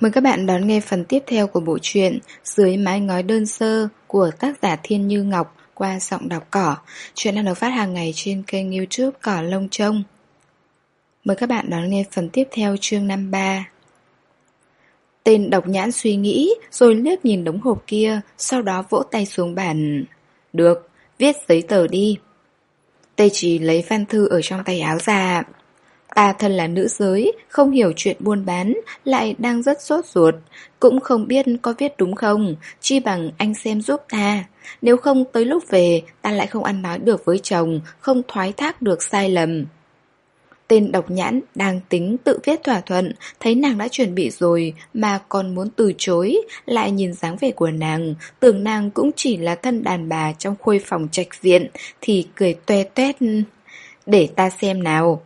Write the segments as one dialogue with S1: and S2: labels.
S1: Mời các bạn đón nghe phần tiếp theo của bộ truyện Dưới mái ngói đơn sơ của tác giả Thiên Như Ngọc qua giọng đọc cỏ. Chuyện đang được phát hàng ngày trên kênh youtube Cỏ Lông Trông. Mời các bạn đón nghe phần tiếp theo chương 53. Tên độc nhãn suy nghĩ rồi liếc nhìn đống hộp kia, sau đó vỗ tay xuống bàn. Được, viết giấy tờ đi. Tê chỉ lấy văn thư ở trong tay áo ra. Ta thân là nữ giới, không hiểu chuyện buôn bán, lại đang rất sốt ruột. Cũng không biết có viết đúng không, chi bằng anh xem giúp ta. Nếu không tới lúc về, ta lại không ăn nói được với chồng, không thoái thác được sai lầm. Tên độc nhãn đang tính tự viết thỏa thuận, thấy nàng đã chuẩn bị rồi mà còn muốn từ chối, lại nhìn dáng vẻ của nàng, tưởng nàng cũng chỉ là thân đàn bà trong khuê phòng trạch viện, thì cười toe toét. Để ta xem nào.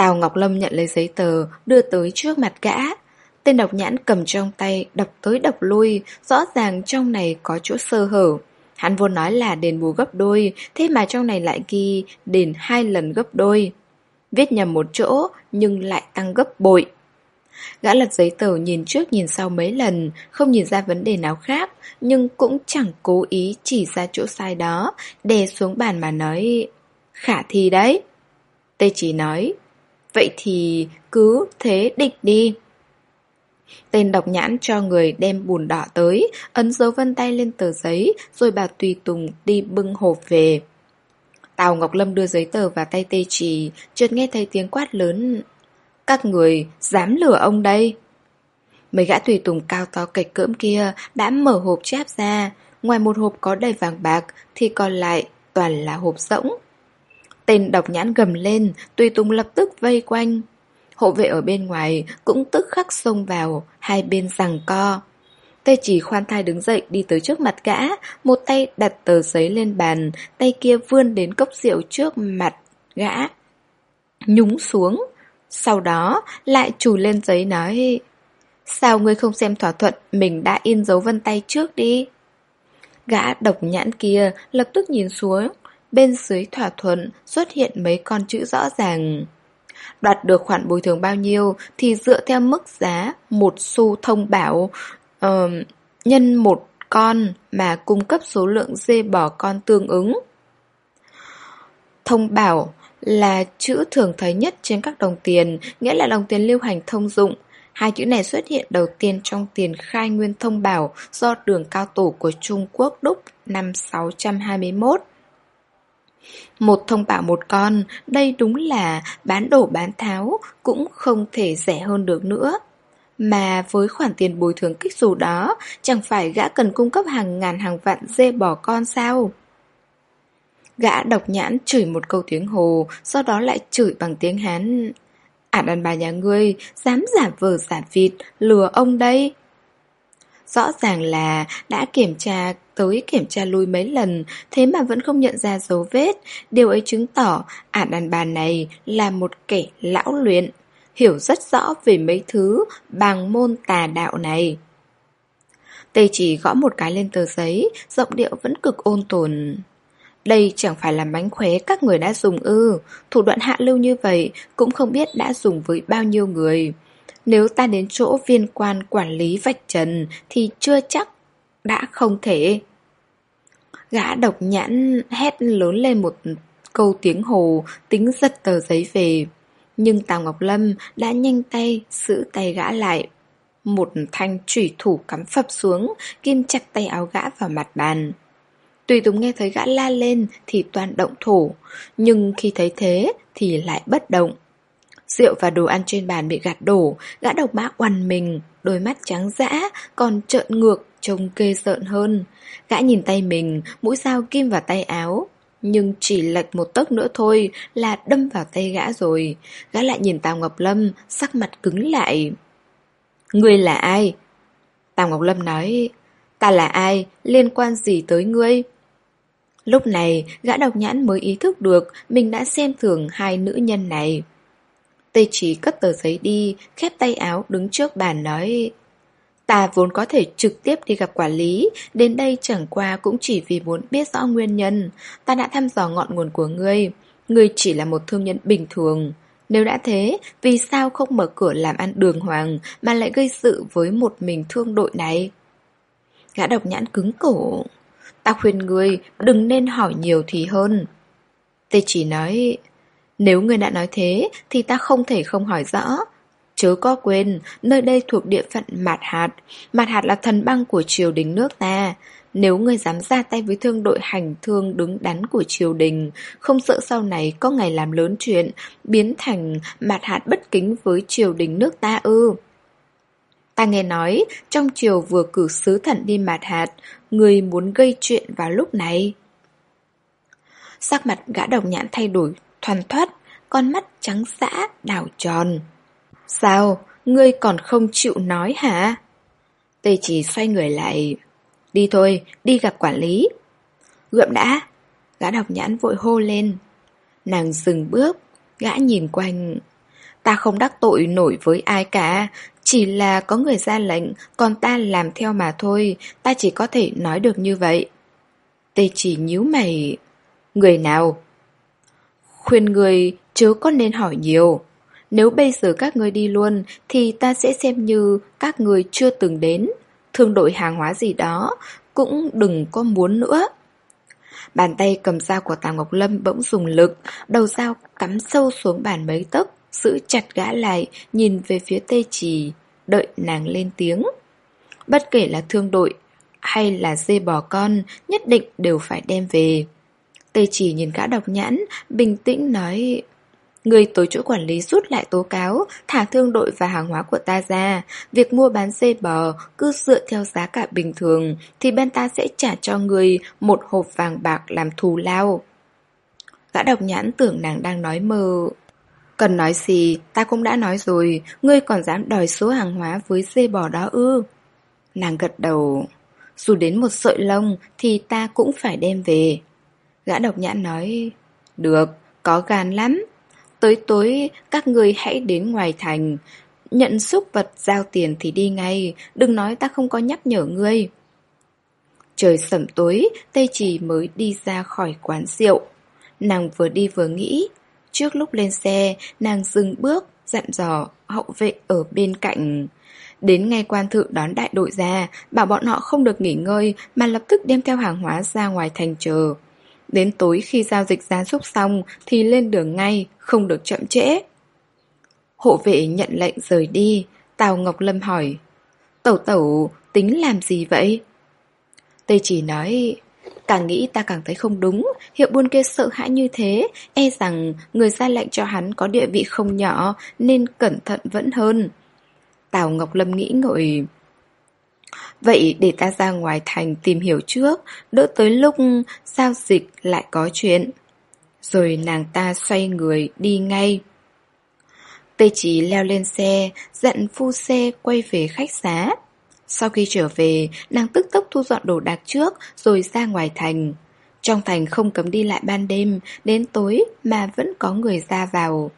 S1: Tào Ngọc Lâm nhận lấy giấy tờ, đưa tới trước mặt gã. Tên độc nhãn cầm trong tay, đọc tới đọc lui, rõ ràng trong này có chỗ sơ hở. Hắn vốn nói là đền bù gấp đôi, thế mà trong này lại ghi đền hai lần gấp đôi. Viết nhầm một chỗ, nhưng lại tăng gấp bội. Gã lật giấy tờ nhìn trước nhìn sau mấy lần, không nhìn ra vấn đề nào khác, nhưng cũng chẳng cố ý chỉ ra chỗ sai đó, đè xuống bàn mà nói, khả thi đấy. Tê chỉ nói, Vậy thì cứ thế định đi. Tên độc nhãn cho người đem bùn đỏ tới, ấn dấu vân tay lên tờ giấy, rồi bà Tùy Tùng đi bưng hộp về. Tào Ngọc Lâm đưa giấy tờ vào tay tê trì, chợt nghe thấy tiếng quát lớn. Các người dám lừa ông đây. Mấy gã tùy tùng cao to kịch cỡm kia đã mở hộp chép ra, ngoài một hộp có đầy vàng bạc thì còn lại toàn là hộp rỗng. Tên độc nhãn gầm lên, Tùy Tùng lập tức vây quanh. Hộ vệ ở bên ngoài cũng tức khắc xông vào, hai bên rằng co. Tê chỉ khoan thai đứng dậy đi tới trước mặt gã, một tay đặt tờ giấy lên bàn, tay kia vươn đến cốc rượu trước mặt gã. Nhúng xuống, sau đó lại chủ lên giấy nói Sao ngươi không xem thỏa thuận mình đã in dấu vân tay trước đi? Gã độc nhãn kia lập tức nhìn xuống, bên dưới thỏa thuận xuất hiện mấy con chữ rõ ràng. Đoạt được khoản bồi thường bao nhiêu thì dựa theo mức giá một xu thông bảo uh, nhân một con mà cung cấp số lượng dê bò con tương ứng. Thông bảo là chữ thường thấy nhất trên các đồng tiền, nghĩa là đồng tiền lưu hành thông dụng. Hai chữ này xuất hiện đầu tiên trong tiền khai nguyên thông bảo do đường cao tổ của Trung Quốc đúc năm 621. Một thông bảo một con, đây đúng là bán đổ bán tháo, cũng không thể rẻ hơn được nữa. Mà với khoản tiền bồi thường kích dù đó, chẳng phải gã cần cung cấp hàng ngàn hàng vạn dê bò con sao? Gã độc nhãn chửi một câu tiếng Hồ, sau đó lại chửi bằng tiếng Hán. Ả đàn bà nhà ngươi, dám giả vờ giả vịt, lừa ông đây. Rõ ràng là đã kiểm tra tới kiểm tra lui mấy lần, thế mà vẫn không nhận ra dấu vết. Điều ấy chứng tỏ ả đàn bà này là một kẻ lão luyện, hiểu rất rõ về mấy thứ bằng môn tà đạo này. Tây chỉ gõ một cái lên tờ giấy, giọng điệu vẫn cực ôn tồn. Đây chẳng phải là mánh khóe các người đã dùng ư, thủ đoạn hạ lưu như vậy cũng không biết đã dùng với bao nhiêu người. Nếu ta đến chỗ viên quan quản lý vạch trần thì chưa chắc đã không thể. Gã độc nhãn hét lớn lên một câu tiếng hồ, tính giật tờ giấy về. Nhưng Tào Ngọc Lâm đã nhanh tay giữ tay gã lại. Một thanh chủy thủ cắm phập xuống, kim chặt tay áo gã vào mặt bàn. Tùy Tùng nghe thấy gã la lên thì toàn động thủ, nhưng khi thấy thế thì lại bất động. Rượu và đồ ăn trên bàn bị gạt đổ, gã độc mã oằn mình, đôi mắt trắng dã, còn trợn ngược, trông kê sợn hơn. Gã nhìn tay mình, mũi dao kim vào tay áo. Nhưng chỉ lệch một tấc nữa thôi là đâm vào tay gã rồi. Gã lại nhìn Tào Ngọc Lâm, sắc mặt cứng lại. Ngươi là ai? Tào Ngọc Lâm nói, ta là ai, liên quan gì tới ngươi? Lúc này, gã độc nhãn mới ý thức được mình đã xem thường hai nữ nhân này. Tây chỉ cất tờ giấy đi, khép tay áo đứng trước bàn nói Ta vốn có thể trực tiếp đi gặp quản lý, đến đây chẳng qua cũng chỉ vì muốn biết rõ nguyên nhân. Ta đã thăm dò ngọn nguồn của ngươi. Ngươi chỉ là một thương nhân bình thường. Nếu đã thế, vì sao không mở cửa làm ăn đường hoàng mà lại gây sự với một mình thương đội này? Gã độc nhãn cứng cổ. Ta khuyên ngươi đừng nên hỏi nhiều thì hơn. Tê chỉ nói, nếu người đã nói thế thì ta không thể không hỏi rõ. Chớ có quên, nơi đây thuộc địa phận Mạt Hạt. Mạt Hạt là thần băng của triều đình nước ta. Nếu ngươi dám ra tay với thương đội hành thương đứng đắn của triều đình, không sợ sau này có ngày làm lớn chuyện, biến thành Mạt Hạt bất kính với triều đình nước ta ư. Ta nghe nói, trong triều vừa cử sứ thần đi Mạt Hạt, người muốn gây chuyện vào lúc này. Sắc mặt gã đồng nhãn thay đổi, thoăn thoát, con mắt trắng dã, đảo tròn. Sao, ngươi còn không chịu nói hả? Tê chỉ xoay người lại. Đi thôi, đi gặp quản lý. Gượm đã. Gã đọc nhãn vội hô lên. Nàng dừng bước, gã nhìn quanh. Ta không đắc tội nổi với ai cả, chỉ là có người ra lệnh, còn ta làm theo mà thôi, ta chỉ có thể nói được như vậy. Tê chỉ nhíu mày. Người nào? Khuyên người chớ có nên hỏi nhiều. Nếu bây giờ các người đi luôn thì ta sẽ xem như các người chưa từng đến. Thương đội hàng hóa gì đó cũng đừng có muốn nữa. Bàn tay cầm dao của Tào Ngọc Lâm bỗng dùng lực, đầu dao cắm sâu xuống bàn mấy tấc, giữ chặt gã lại, nhìn về phía tê trì, đợi nàng lên tiếng. Bất kể là thương đội hay là dê bò con, nhất định đều phải đem về. Tê chỉ nhìn gã độc nhãn, bình tĩnh nói Người tối chỗ quản lý rút lại tố cáo, thả thương đội và hàng hóa của ta ra. Việc mua bán dê bò cứ dựa theo giá cả bình thường, thì bên ta sẽ trả cho người một hộp vàng bạc làm thù lao. Gã độc nhãn tưởng nàng đang nói mơ. Cần nói gì, ta cũng đã nói rồi, ngươi còn dám đòi số hàng hóa với dê bò đó ư. Nàng gật đầu. Dù đến một sợi lông thì ta cũng phải đem về. Gã độc nhãn nói, được, có gan lắm. Tới tối các người hãy đến ngoài thành. Nhận xúc vật giao tiền thì đi ngay Đừng nói ta không có nhắc nhở ngươi. Trời sẩm tối Tây Trì mới đi ra khỏi quán rượu. Nàng vừa đi vừa nghĩ Trước lúc lên xe Nàng dừng bước Dặn dò hậu vệ ở bên cạnh. Đến ngay quan thự đón đại đội ra Bảo bọn họ không được nghỉ ngơi Mà lập tức đem theo hàng hóa ra ngoài thành chờ. Đến tối khi giao dịch giá súc xong thì lên đường ngay, không được chậm trễ. Hộ vệ nhận lệnh rời đi, Tào Ngọc Lâm hỏi. Tẩu tẩu tính làm gì vậy? Tây chỉ nói, càng nghĩ ta càng thấy không đúng, hiệu buôn kia sợ hãi như thế, e rằng người ra lệnh cho hắn có địa vị không nhỏ nên cẩn thận vẫn hơn. Tào Ngọc Lâm nghĩ ngợi, Vậy để ta ra ngoài thành tìm hiểu trước, đỡ tới lúc giao dịch lại có chuyện. Rồi nàng ta xoay người đi ngay. Tê chỉ leo lên xe, dặn phu xe quay về khách xá. Sau khi trở về, nàng tức tốc thu dọn đồ đạc trước rồi ra ngoài thành. Trong thành không cấm đi lại ban đêm, đến tối mà vẫn có người ra vào.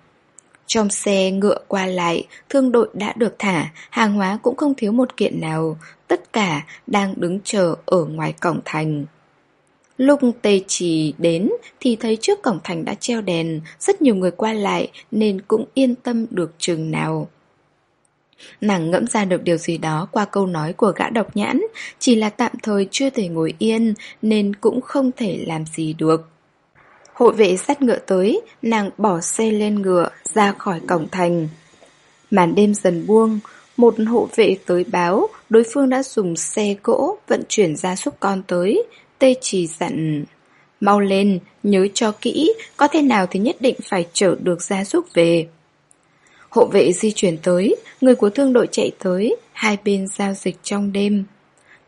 S1: Trong xe ngựa qua lại, thương đội đã được thả, hàng hóa cũng không thiếu một kiện nào, tất cả đang đứng chờ ở ngoài cổng thành. Lúc Tê Trì đến thì thấy trước cổng thành đã treo đèn, rất nhiều người qua lại nên cũng yên tâm được chừng nào. Nàng ngẫm ra được điều gì đó qua câu nói của gã độc nhãn, chỉ là tạm thời chưa thể ngồi yên nên cũng không thể làm gì được. Hộ vệ sát ngựa tới, nàng bỏ xe lên ngựa, ra khỏi cổng thành. Màn đêm dần buông, một hộ vệ tới báo, đối phương đã dùng xe gỗ vận chuyển gia súc con tới. Tê chỉ dặn, mau lên, nhớ cho kỹ, có thế nào thì nhất định phải chở được gia súc về. Hộ vệ di chuyển tới, người của thương đội chạy tới, hai bên giao dịch trong đêm.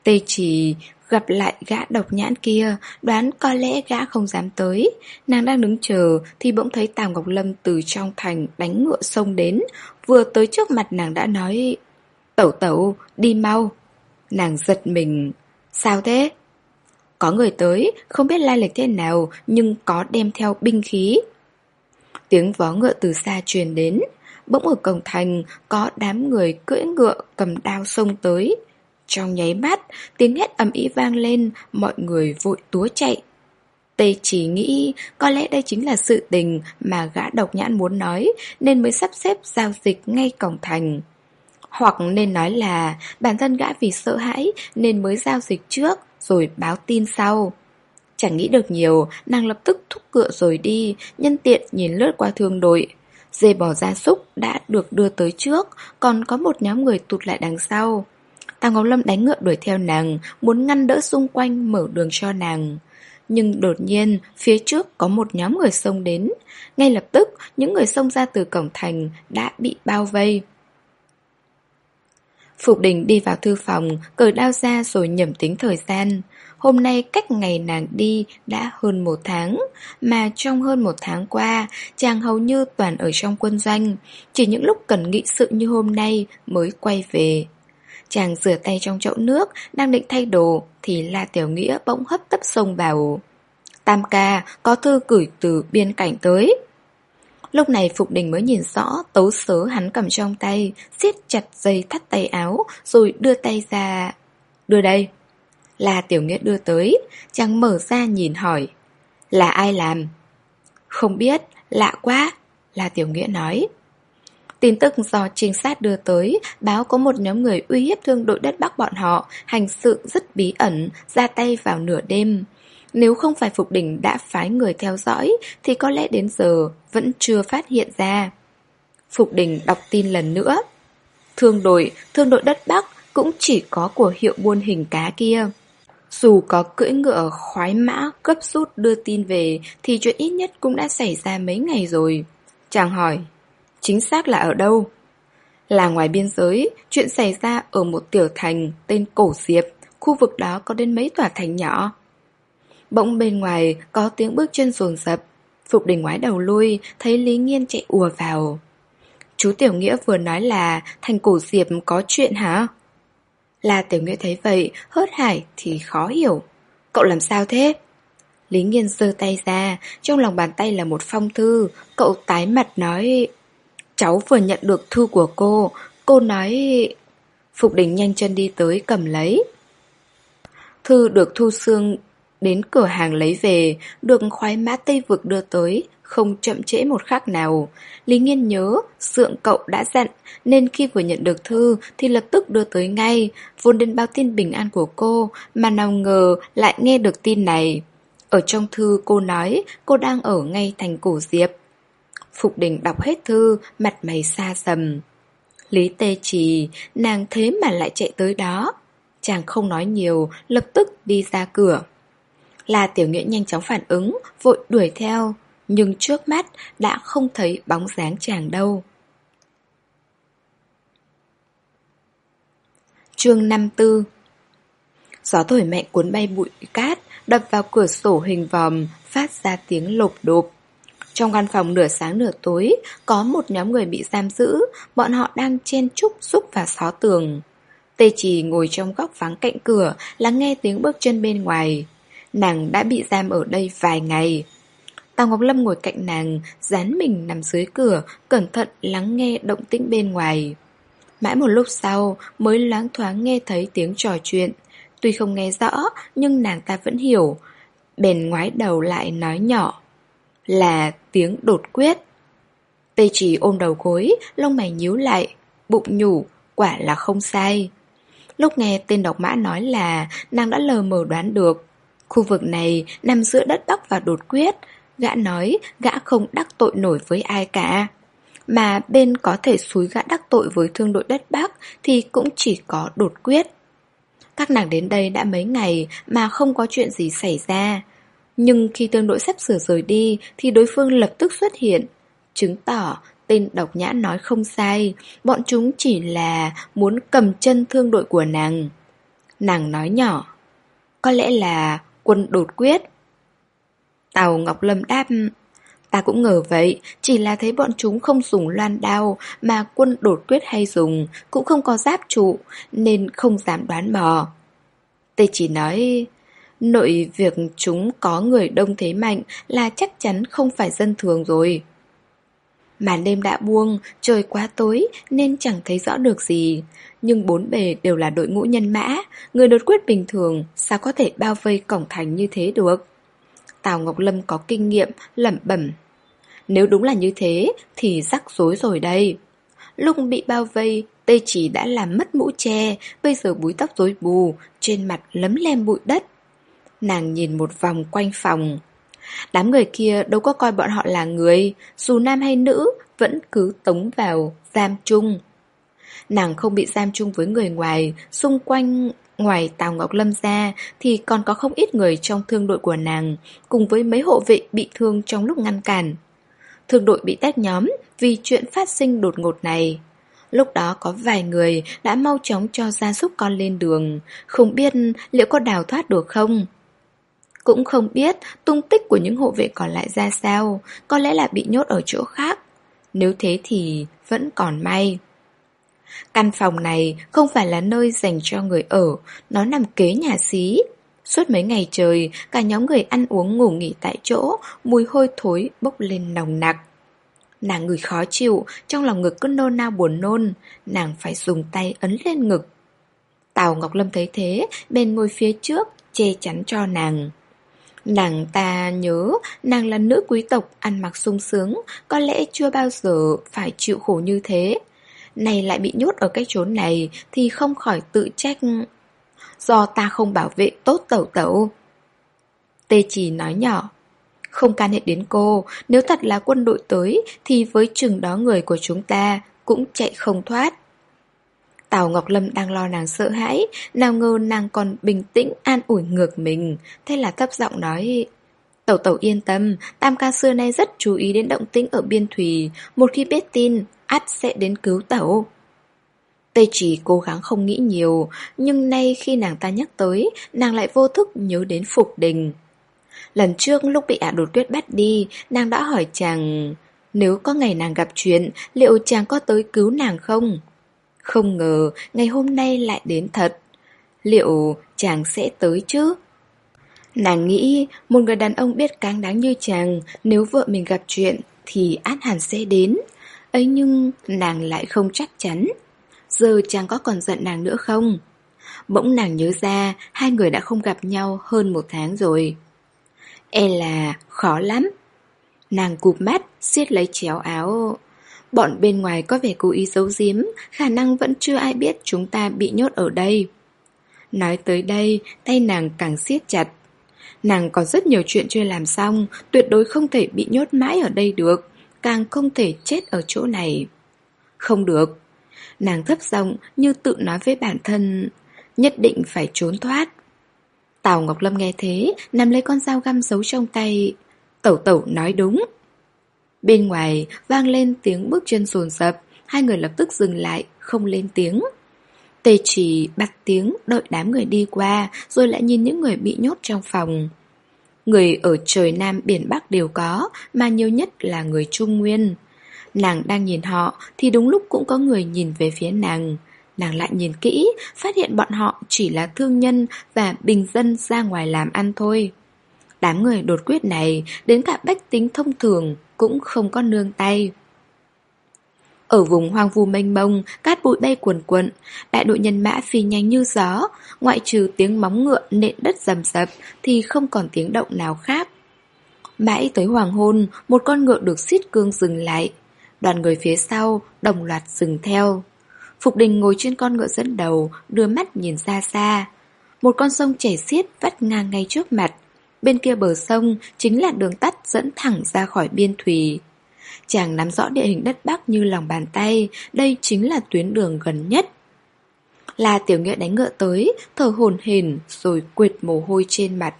S1: Tê chỉ Gặp lại gã độc nhãn kia, đoán có lẽ gã không dám tới. Nàng đang đứng chờ thì bỗng thấy Tào Ngọc Lâm từ trong thành đánh ngựa sông đến. Vừa tới trước mặt nàng đã nói Tẩu tẩu, đi mau. Nàng giật mình. Sao thế? Có người tới, không biết lai lịch thế nào nhưng có đem theo binh khí. Tiếng vó ngựa từ xa truyền đến. Bỗng ở cổng thành có đám người cưỡi ngựa cầm đao sông tới. Trong nháy mắt, tiếng hét ầm ĩ vang lên, mọi người vội túa chạy. tây chỉ nghĩ có lẽ đây chính là sự tình mà gã độc nhãn muốn nói nên mới sắp xếp giao dịch ngay cổng thành. Hoặc nên nói là bản thân gã vì sợ hãi nên mới giao dịch trước rồi báo tin sau. Chẳng nghĩ được nhiều, nàng lập tức thúc cựa rồi đi, nhân tiện nhìn lướt qua thương đội. Dê bò gia súc đã được đưa tới trước, còn có một nhóm người tụt lại đằng sau. Tào Ngọc Lâm đánh ngựa đuổi theo nàng, muốn ngăn đỡ xung quanh mở đường cho nàng. Nhưng đột nhiên, phía trước có một nhóm người xông đến. Ngay lập tức, những người xông ra từ cổng thành đã bị bao vây. Phục đình đi vào thư phòng, cởi đao ra rồi nhẩm tính thời gian. Hôm nay cách ngày nàng đi đã hơn một tháng, mà trong hơn một tháng qua, chàng hầu như toàn ở trong quân doanh, chỉ những lúc cần nghị sự như hôm nay mới quay về. Chàng rửa tay trong chậu nước, đang định thay đồ, thì La Tiểu Nghĩa bỗng hấp tấp xông vào. Tam ca, có thư gửi từ biên cảnh tới. Lúc này Phục Đình mới nhìn rõ tấu sớ hắn cầm trong tay, siết chặt dây thắt tay áo, rồi đưa tay ra. Đưa đây. Là Tiểu Nghĩa đưa tới, chàng mở ra nhìn hỏi. Là ai làm? Không biết, lạ quá, là Tiểu Nghĩa nói. Tin tức do trinh sát đưa tới, báo có một nhóm người uy hiếp thương đội đất Bắc bọn họ, hành sự rất bí ẩn, ra tay vào nửa đêm. Nếu không phải Phục Đỉnh đã phái người theo dõi, thì có lẽ đến giờ vẫn chưa phát hiện ra. Phục Đình đọc tin lần nữa. Thương đội, thương đội đất Bắc cũng chỉ có của hiệu buôn hình cá kia. Dù có cưỡi ngựa khoái mã cấp rút đưa tin về thì chuyện ít nhất cũng đã xảy ra mấy ngày rồi. Chàng hỏi, chính xác là ở đâu? Là ngoài biên giới, chuyện xảy ra ở một tiểu thành tên Cổ Diệp, khu vực đó có đến mấy tòa thành nhỏ. Bỗng bên ngoài có tiếng bước chân ruồn rập, Phục đình ngoái đầu lui, thấy Lý Nghiên chạy ùa vào. Chú Tiểu Nghĩa vừa nói là thành Cổ Diệp có chuyện hả? Là Tiểu Nghĩa thấy vậy, hớt hải thì khó hiểu. Cậu làm sao thế? Lý Nghiên giơ tay ra, trong lòng bàn tay là một phong thư, cậu tái mặt nói... Cháu vừa nhận được thư của cô, cô nói... Phục đình nhanh chân đi tới cầm lấy. Thư được Thu Sương đến cửa hàng lấy về, được khoái mã Tây Vực đưa tới, không chậm trễ một khắc nào. Lý Nghiên nhớ, sượng cậu đã dặn, nên khi vừa nhận được thư thì lập tức đưa tới ngay, vốn đến báo tin bình an của cô, mà nào ngờ lại nghe được tin này. Ở trong thư cô nói cô đang ở ngay thành cổ diệp. Phục đình đọc hết thư, mặt mày xa sầm. Lý tê trì, nàng thế mà lại chạy tới đó. Chàng không nói nhiều, lập tức đi ra cửa. Là tiểu nghĩa nhanh chóng phản ứng, vội đuổi theo, nhưng trước mắt đã không thấy bóng dáng chàng đâu. Chương 54 Gió thổi mạnh cuốn bay bụi cát, đập vào cửa sổ hình vòm, phát ra tiếng lộp đột. Trong căn phòng nửa sáng nửa tối, có một nhóm người bị giam giữ, bọn họ đang chen chúc xúc và xó tường. Tê Trì ngồi trong góc vắng cạnh cửa, lắng nghe tiếng bước chân bên ngoài. Nàng đã bị giam ở đây vài ngày. Tào Ngọc Lâm ngồi cạnh nàng, dán mình nằm dưới cửa, cẩn thận lắng nghe động tĩnh bên ngoài. Mãi một lúc sau mới loáng thoáng nghe thấy tiếng trò chuyện. Tuy không nghe rõ, nhưng nàng ta vẫn hiểu. Bèn ngoái đầu lại nói nhỏ. Là tiếng đột quyết. Tê chỉ ôm đầu gối, lông mày nhíu lại, bụng nhủ, quả là không sai. Lúc nghe tên độc mã nói là nàng đã lờ mờ đoán được. Khu vực này nằm giữa đất Bắc và đột quyết. Gã nói gã không đắc tội nổi với ai cả. Mà bên có thể xúi gã đắc tội với thương đội đất Bắc thì cũng chỉ có đột quyết. Các nàng đến đây đã mấy ngày mà không có chuyện gì xảy ra. Nhưng khi tương đội sắp sửa rời đi thì đối phương lập tức xuất hiện. Chứng tỏ tên độc nhã nói không sai, bọn chúng chỉ là muốn cầm chân thương đội của nàng. Nàng nói nhỏ, có lẽ là quân đột quyết. tàu Ngọc Lâm đáp, ta cũng ngờ vậy, chỉ là thấy bọn chúng không dùng loan đao mà quân đột quyết hay dùng, cũng không có giáp trụ, nên không dám đoán mò. Tê chỉ nói, nội việc chúng có người đông thế mạnh là chắc chắn không phải dân thường rồi. Màn đêm đã buông, trời quá tối nên chẳng thấy rõ được gì. Nhưng bốn bề đều là đội ngũ nhân mã, người đột quyết bình thường sao có thể bao vây cổng thành như thế được. Tào Ngọc Lâm có kinh nghiệm, lẩm bẩm. Nếu đúng là như thế, thì rắc rối rồi đây. Lúc bị bao vây, tây chỉ đã làm mất mũ che, bây giờ búi tóc rối bù, trên mặt lấm lem bụi đất. Nàng nhìn một vòng quanh phòng. Đám người kia đâu có coi bọn họ là người, dù nam hay nữ, vẫn cứ tống vào, giam chung. Nàng không bị giam chung với người ngoài, xung quanh ngoài Tào Ngọc Lâm ra thì còn có không ít người trong thương đội của nàng, cùng với mấy hộ vệ bị thương trong lúc ngăn cản. Thương đội bị tách nhóm vì chuyện phát sinh đột ngột này. Lúc đó có vài người đã mau chóng cho gia súc con lên đường, không biết liệu có đào thoát được không. Cũng không biết tung tích của những hộ vệ còn lại ra sao, có lẽ là bị nhốt ở chỗ khác. Nếu thế thì vẫn còn may. Căn phòng này không phải là nơi dành cho người ở, nó nằm kế nhà xí. Suốt mấy ngày trời, cả nhóm người ăn uống ngủ nghỉ tại chỗ, mùi hôi thối bốc lên nồng nặc. Nàng người khó chịu, trong lòng ngực cứ nôn nao buồn nôn, nàng phải dùng tay ấn lên ngực. Tào Ngọc Lâm thấy thế, bên ngồi phía trước, che chắn cho nàng. Nàng ta nhớ nàng là nữ quý tộc ăn mặc sung sướng, có lẽ chưa bao giờ phải chịu khổ như thế. Này lại bị nhốt ở cái chốn này thì không khỏi tự trách. Do ta không bảo vệ tốt tẩu tẩu. Tê chỉ nói nhỏ. Không can hệ đến cô, nếu thật là quân đội tới thì với chừng đó người của chúng ta cũng chạy không thoát. Tào Ngọc Lâm đang lo nàng sợ hãi, nào ngờ nàng còn bình tĩnh an ủi ngược mình, thế là thấp giọng nói... Tẩu tẩu yên tâm, Tam ca xưa nay rất chú ý đến động tĩnh ở biên thủy, một khi biết tin, ắt sẽ đến cứu tẩu. Tây chỉ cố gắng không nghĩ nhiều, nhưng nay khi nàng ta nhắc tới, nàng lại vô thức nhớ đến Phục Đình. Lần trước lúc bị ả đột quyết bắt đi, nàng đã hỏi chàng, nếu có ngày nàng gặp chuyện, liệu chàng có tới cứu nàng không? Không ngờ, ngày hôm nay lại đến thật. Liệu chàng sẽ tới chứ? Nàng nghĩ, một người đàn ông biết cáng đáng như chàng, nếu vợ mình gặp chuyện, thì át hẳn sẽ đến. Ấy nhưng, nàng lại không chắc chắn. Giờ chàng có còn giận nàng nữa không? Bỗng nàng nhớ ra, hai người đã không gặp nhau hơn một tháng rồi. E là khó lắm. Nàng cụp mắt, siết lấy chéo áo. Bọn bên ngoài có vẻ cố ý giấu giếm, khả năng vẫn chưa ai biết chúng ta bị nhốt ở đây. Nói tới đây, tay nàng càng siết chặt. Nàng còn rất nhiều chuyện chưa làm xong, tuyệt đối không thể bị nhốt mãi ở đây được, càng không thể chết ở chỗ này. Không được. Nàng thấp giọng như tự nói với bản thân, nhất định phải trốn thoát. Tào Ngọc Lâm nghe thế, nằm lấy con dao găm giấu trong tay. Tẩu tẩu nói đúng. Bên ngoài vang lên tiếng bước chân sồn sập, hai người lập tức dừng lại, không lên tiếng. Tề chỉ bật tiếng đợi đám người đi qua, rồi lại nhìn những người bị nhốt trong phòng. Người ở trời Nam biển Bắc đều có, mà nhiều nhất là người Trung Nguyên. Nàng đang nhìn họ, thì đúng lúc cũng có người nhìn về phía nàng. Nàng lại nhìn kỹ, phát hiện bọn họ chỉ là thương nhân và bình dân ra ngoài làm ăn thôi. Đám người đột quyết này, đến cả bách tính thông thường, cũng không có nương tay. Ở vùng hoang vu mênh mông, cát bụi bay cuồn cuộn, đại đội nhân mã phi nhanh như gió, ngoại trừ tiếng móng ngựa nện đất rầm rập thì không còn tiếng động nào khác. Mãi tới hoàng hôn, một con ngựa được xiết cương dừng lại. Đoàn người phía sau đồng loạt dừng theo. Phục đình ngồi trên con ngựa dẫn đầu, đưa mắt nhìn xa xa. Một con sông chảy xiết vắt ngang ngay trước mặt. Bên kia bờ sông chính là đường tắt dẫn thẳng ra khỏi biên thủy. Chàng nắm rõ địa hình đất Bắc như lòng bàn tay, đây chính là tuyến đường gần nhất. Là tiểu nghĩa đánh ngựa tới, thở hồn hển rồi quệt mồ hôi trên mặt.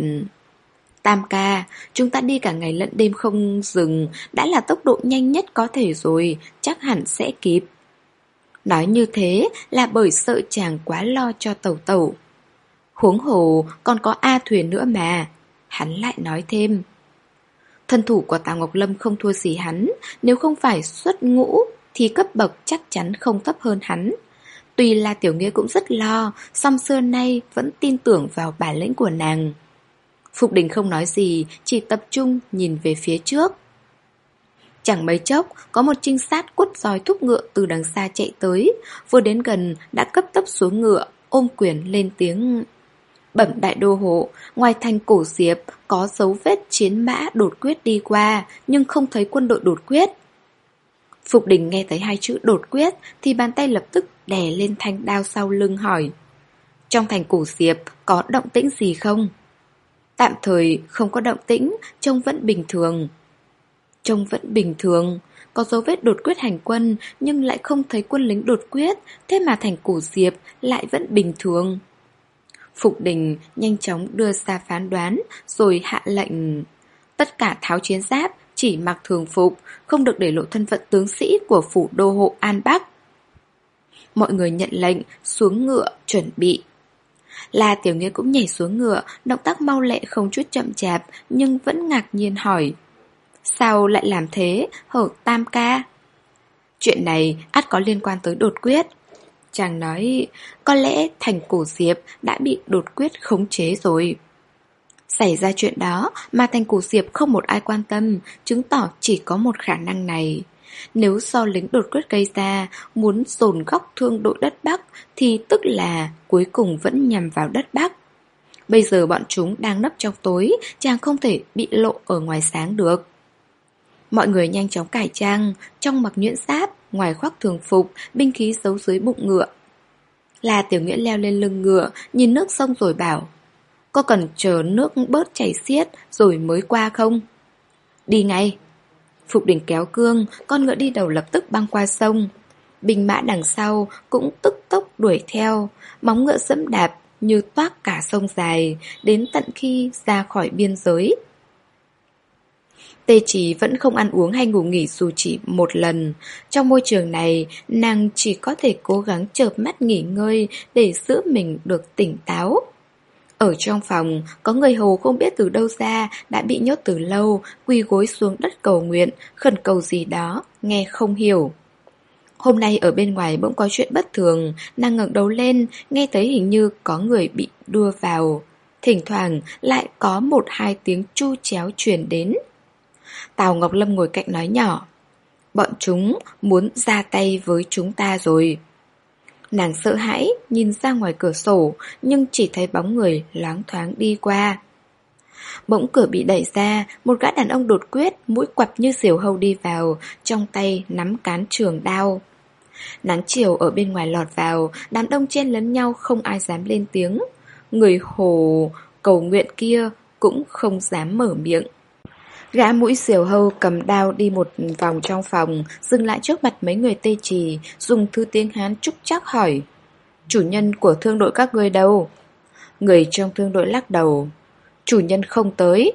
S1: Tam ca, chúng ta đi cả ngày lẫn đêm không dừng, đã là tốc độ nhanh nhất có thể rồi, chắc hẳn sẽ kịp. Nói như thế là bởi sợ chàng quá lo cho tàu tàu. Huống hồ còn có A thuyền nữa mà. Hắn lại nói thêm. Thân thủ của Tào Ngọc Lâm không thua gì hắn, nếu không phải xuất ngũ thì cấp bậc chắc chắn không thấp hơn hắn. Tuy là Tiểu Nghĩa cũng rất lo, song xưa nay vẫn tin tưởng vào bản lĩnh của nàng. Phục Đình không nói gì, chỉ tập trung nhìn về phía trước. Chẳng mấy chốc, có một trinh sát quất roi thúc ngựa từ đằng xa chạy tới, vừa đến gần đã cấp tấp xuống ngựa, ôm quyền lên tiếng. Bẩm đại đô hộ, ngoài thành cổ diệp có dấu vết chiến mã đột quyết đi qua, nhưng không thấy quân đội đột quyết. Phục đình nghe thấy hai chữ đột quyết thì bàn tay lập tức đè lên thanh đao sau lưng hỏi. Trong thành cổ diệp có động tĩnh gì không? Tạm thời không có động tĩnh, trông vẫn bình thường. Trông vẫn bình thường, có dấu vết đột quyết hành quân nhưng lại không thấy quân lính đột quyết, thế mà thành cổ diệp lại vẫn bình thường. Phục đình nhanh chóng đưa ra phán đoán rồi hạ lệnh tất cả tháo chiến giáp, chỉ mặc thường phục, không được để lộ thân phận tướng sĩ của phủ đô hộ An Bắc. Mọi người nhận lệnh, xuống ngựa, chuẩn bị. La Tiểu Nghĩa cũng nhảy xuống ngựa, động tác mau lẹ không chút chậm chạp, nhưng vẫn ngạc nhiên hỏi. Sao lại làm thế, hở tam ca? Chuyện này ắt có liên quan tới đột quyết. Chàng nói, có lẽ thành cổ diệp đã bị đột quyết khống chế rồi. Xảy ra chuyện đó mà thành cổ diệp không một ai quan tâm, chứng tỏ chỉ có một khả năng này. Nếu do lính đột quyết gây ra, muốn dồn góc thương đội đất Bắc, thì tức là cuối cùng vẫn nhằm vào đất Bắc. Bây giờ bọn chúng đang nấp trong tối, chàng không thể bị lộ ở ngoài sáng được. Mọi người nhanh chóng cải trang, trong mặc nhuyễn giáp, ngoài khoác thường phục, binh khí giấu dưới bụng ngựa. Là tiểu nghĩa leo lên lưng ngựa, nhìn nước sông rồi bảo Có cần chờ nước bớt chảy xiết rồi mới qua không? Đi ngay Phục đỉnh kéo cương, con ngựa đi đầu lập tức băng qua sông bình mã đằng sau cũng tức tốc đuổi theo Móng ngựa dẫm đạp như toát cả sông dài Đến tận khi ra khỏi biên giới Tê Chỉ vẫn không ăn uống hay ngủ nghỉ dù chỉ một lần. Trong môi trường này, nàng chỉ có thể cố gắng chợp mắt nghỉ ngơi để giữ mình được tỉnh táo. Ở trong phòng, có người hầu không biết từ đâu ra, đã bị nhốt từ lâu, quỳ gối xuống đất cầu nguyện, khẩn cầu gì đó, nghe không hiểu. Hôm nay ở bên ngoài bỗng có chuyện bất thường, nàng ngẩng đầu lên, nghe thấy hình như có người bị đưa vào. Thỉnh thoảng lại có một hai tiếng chu chéo truyền đến. Tào Ngọc Lâm ngồi cạnh nói nhỏ, Bọn chúng muốn ra tay với chúng ta rồi. Nàng sợ hãi nhìn ra ngoài cửa sổ, Nhưng chỉ thấy bóng người loáng thoáng đi qua. Bỗng cửa bị đẩy ra, Một gã đàn ông đột quyết, Mũi quặp như diều hâu đi vào, Trong tay nắm cán trường đao. Nắng chiều ở bên ngoài lọt vào, Đám đông chen lấn nhau, không ai dám lên tiếng. Người hồ cầu nguyện kia cũng không dám mở miệng. Gã mũi diều hâu cầm đao đi một vòng trong phòng, dừng lại trước mặt mấy người tê trì, dùng thư tiếng Hán trúc chắc hỏi. Chủ nhân của thương đội các ngươi đâu? Người trong thương đội lắc đầu. Chủ nhân không tới.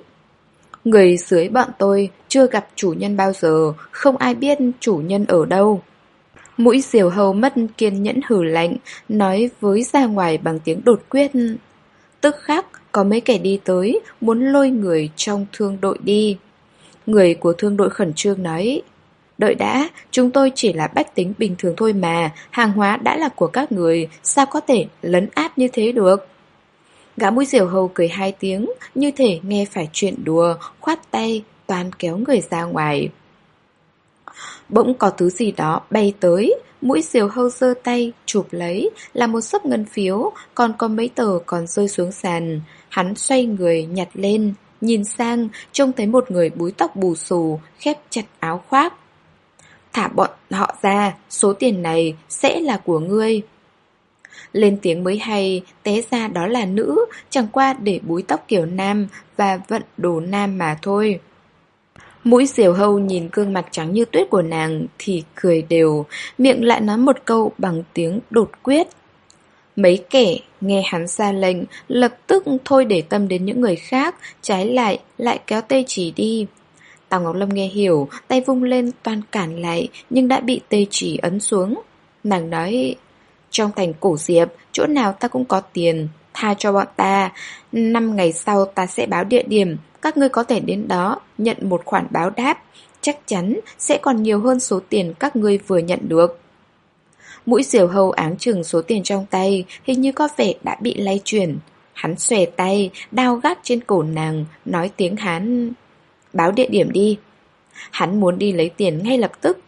S1: Người dưới bọn tôi chưa gặp chủ nhân bao giờ, không ai biết chủ nhân ở đâu. Mũi diều hầu mất kiên nhẫn hử lạnh, nói với ra ngoài bằng tiếng đột quyết. Tức khắc, có mấy kẻ đi tới, muốn lôi người trong thương đội đi. Người của thương đội khẩn trương nói Đợi đã, chúng tôi chỉ là bách tính bình thường thôi mà Hàng hóa đã là của các người Sao có thể lấn áp như thế được? Gã mũi diều hầu cười hai tiếng Như thể nghe phải chuyện đùa Khoát tay, toàn kéo người ra ngoài. Bỗng có thứ gì đó bay tới Mũi diều hâu giơ tay, chụp lấy Là một sấp ngân phiếu Còn có mấy tờ còn rơi xuống sàn. Hắn xoay người nhặt lên Nhìn sang, trông thấy một người búi tóc bù xù, khép chặt áo khoác. Thả bọn họ ra, số tiền này sẽ là của ngươi. Lên tiếng mới hay, té ra đó là nữ, chẳng qua để búi tóc kiểu nam và vận đồ nam mà thôi. Mũi diều hâu nhìn gương mặt trắng như tuyết của nàng thì cười đều, miệng lại nói một câu bằng tiếng đột quyết. Mấy kẻ nghe hắn ra lệnh lập tức thôi để tâm đến những người khác, trái lại lại kéo tê chỉ đi. Tào Ngọc Lâm nghe hiểu, tay vung lên toàn cản lại nhưng đã bị tê chỉ ấn xuống. Nàng nói, trong thành cổ diệp, chỗ nào ta cũng có tiền, tha cho bọn ta. Năm ngày sau ta sẽ báo địa điểm, các ngươi có thể đến đó, nhận một khoản báo đáp. Chắc chắn sẽ còn nhiều hơn số tiền các ngươi vừa nhận được. Mũi diều hầu áng chừng số tiền trong tay, hình như có vẻ đã bị lay chuyển. Hắn xòe tay, đao gác trên cổ nàng, nói tiếng hắn Báo địa điểm đi. Hắn muốn đi lấy tiền ngay lập tức.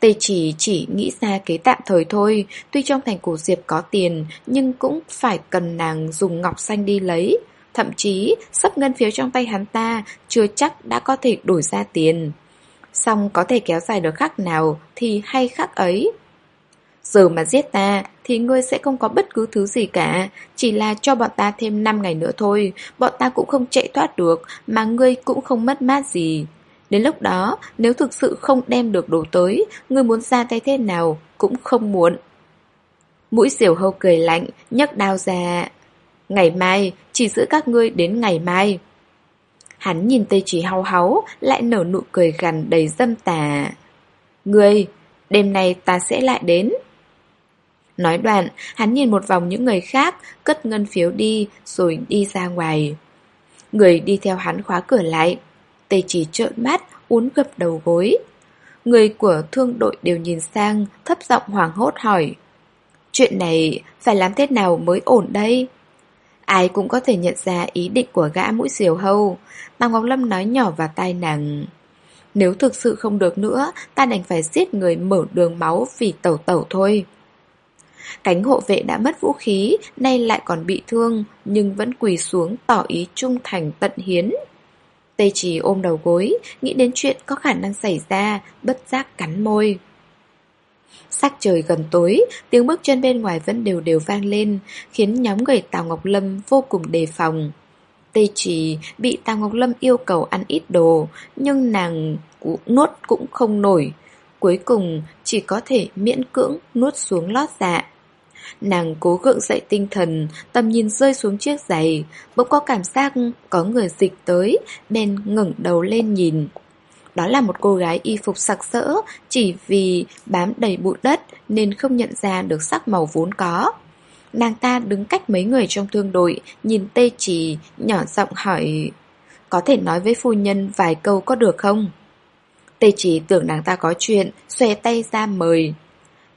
S1: Tê chỉ chỉ nghĩ ra kế tạm thời thôi, tuy trong thành cổ diệp có tiền, nhưng cũng phải cần nàng dùng ngọc xanh đi lấy. Thậm chí, sắp ngân phiếu trong tay hắn ta chưa chắc đã có thể đổi ra tiền. Xong có thể kéo dài được khắc nào thì hay khắc ấy. Giờ mà giết ta thì ngươi sẽ không có bất cứ thứ gì cả, chỉ là cho bọn ta thêm 5 ngày nữa thôi, bọn ta cũng không chạy thoát được, mà ngươi cũng không mất mát gì. Đến lúc đó, nếu thực sự không đem được đồ tới, ngươi muốn ra tay thế nào cũng không muốn Mũi diều hâu cười lạnh, nhấc đao ra. Ngày mai, chỉ giữ các ngươi đến ngày mai. Hắn nhìn tây chỉ hao háu, lại nở nụ cười gằn đầy dâm tà. Ngươi, đêm nay ta sẽ lại đến. Nói đoạn, hắn nhìn một vòng những người khác, cất ngân phiếu đi, rồi đi ra ngoài. Người đi theo hắn khóa cửa lại. Tây chỉ trợn mắt, uốn gập đầu gối. Người của thương đội đều nhìn sang, thấp giọng hoảng hốt hỏi. Chuyện này phải làm thế nào mới ổn đây? Ai cũng có thể nhận ra ý định của gã mũi diều hâu. Mà Ngọc Lâm nói nhỏ vào tai nàng. Nếu thực sự không được nữa, ta đành phải giết người mở đường máu vì tẩu tẩu thôi. Cánh hộ vệ đã mất vũ khí, nay lại còn bị thương, nhưng vẫn quỳ xuống tỏ ý trung thành tận hiến. Tây chỉ ôm đầu gối, nghĩ đến chuyện có khả năng xảy ra, bất giác cắn môi. Sắc trời gần tối, tiếng bước chân bên ngoài vẫn đều đều vang lên, khiến nhóm người Tào Ngọc Lâm vô cùng đề phòng. Tây chỉ bị Tào Ngọc Lâm yêu cầu ăn ít đồ, nhưng nàng cũng nuốt cũng không nổi. Cuối cùng chỉ có thể miễn cưỡng nuốt xuống lót dạ. Nàng cố gượng dậy tinh thần, tầm nhìn rơi xuống chiếc giày, bỗng có cảm giác có người dịch tới, bên ngẩng đầu lên nhìn. Đó là một cô gái y phục sặc sỡ, chỉ vì bám đầy bụi đất nên không nhận ra được sắc màu vốn có. Nàng ta đứng cách mấy người trong thương đội, nhìn tê chỉ, nhỏ giọng hỏi Có thể nói với phu nhân vài câu có được không? Tê chỉ tưởng nàng ta có chuyện, xòe tay ra mời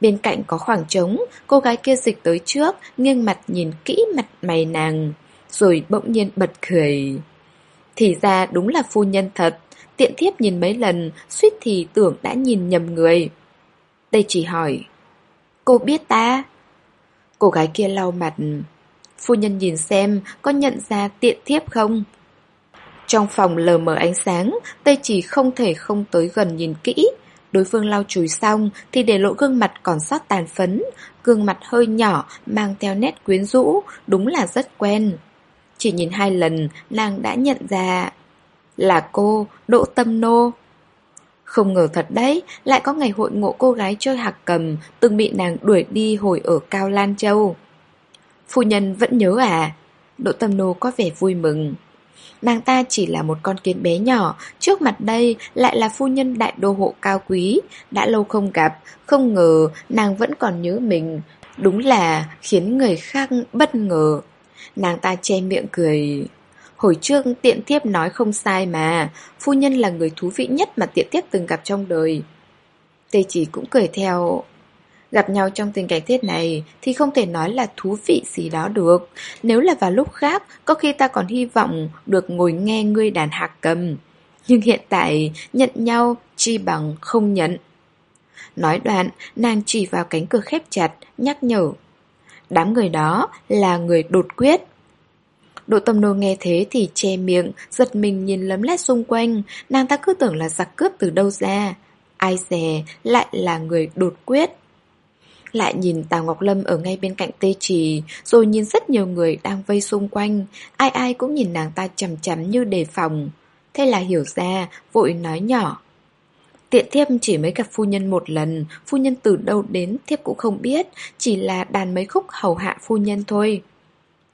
S1: Bên cạnh có khoảng trống, cô gái kia dịch tới trước, nghiêng mặt nhìn kỹ mặt mày nàng, rồi bỗng nhiên bật cười. Thì ra đúng là phu nhân thật, tiện thiếp nhìn mấy lần, suýt thì tưởng đã nhìn nhầm người. Đây chỉ hỏi, cô biết ta? Cô gái kia lau mặt, phu nhân nhìn xem có nhận ra tiện thiếp không? Trong phòng lờ mờ ánh sáng, Tây chỉ không thể không tới gần nhìn kỹ, Đối phương lau chùi xong thì để lộ gương mặt còn sót tàn phấn, gương mặt hơi nhỏ mang theo nét quyến rũ, đúng là rất quen. Chỉ nhìn hai lần, nàng đã nhận ra là cô, Đỗ Tâm Nô. Không ngờ thật đấy, lại có ngày hội ngộ cô gái chơi hạc cầm, từng bị nàng đuổi đi hồi ở Cao Lan Châu. Phu nhân vẫn nhớ à? Đỗ Tâm Nô có vẻ vui mừng. Nàng ta chỉ là một con kiến bé nhỏ, trước mặt đây lại là phu nhân đại đô hộ cao quý. Đã lâu không gặp, không ngờ nàng vẫn còn nhớ mình. Đúng là khiến người khác bất ngờ. Nàng ta che miệng cười. Hồi trước tiện tiếp nói không sai mà, phu nhân là người thú vị nhất mà tiện tiếp từng gặp trong đời. Tê chỉ cũng cười theo, Gặp nhau trong tình cảnh thế này thì không thể nói là thú vị gì đó được. Nếu là vào lúc khác, có khi ta còn hy vọng được ngồi nghe ngươi đàn hạc cầm. Nhưng hiện tại, nhận nhau chi bằng không nhận. Nói đoạn, nàng chỉ vào cánh cửa khép chặt, nhắc nhở. Đám người đó là người đột quyết. Độ tâm nô nghe thế thì che miệng, giật mình nhìn lấm lét xung quanh, nàng ta cứ tưởng là giặc cướp từ đâu ra. Ai dè lại là người đột quyết. Lại nhìn Tào Ngọc Lâm ở ngay bên cạnh tê trì, Rồi nhìn rất nhiều người đang vây xung quanh. Ai ai cũng nhìn nàng ta chầm chầm như đề phòng. Thế là hiểu ra, Vội nói nhỏ. Tiện thiếp chỉ mới gặp phu nhân một lần, Phu nhân từ đâu đến thiếp cũng không biết, Chỉ là đàn mấy khúc hầu hạ phu nhân thôi.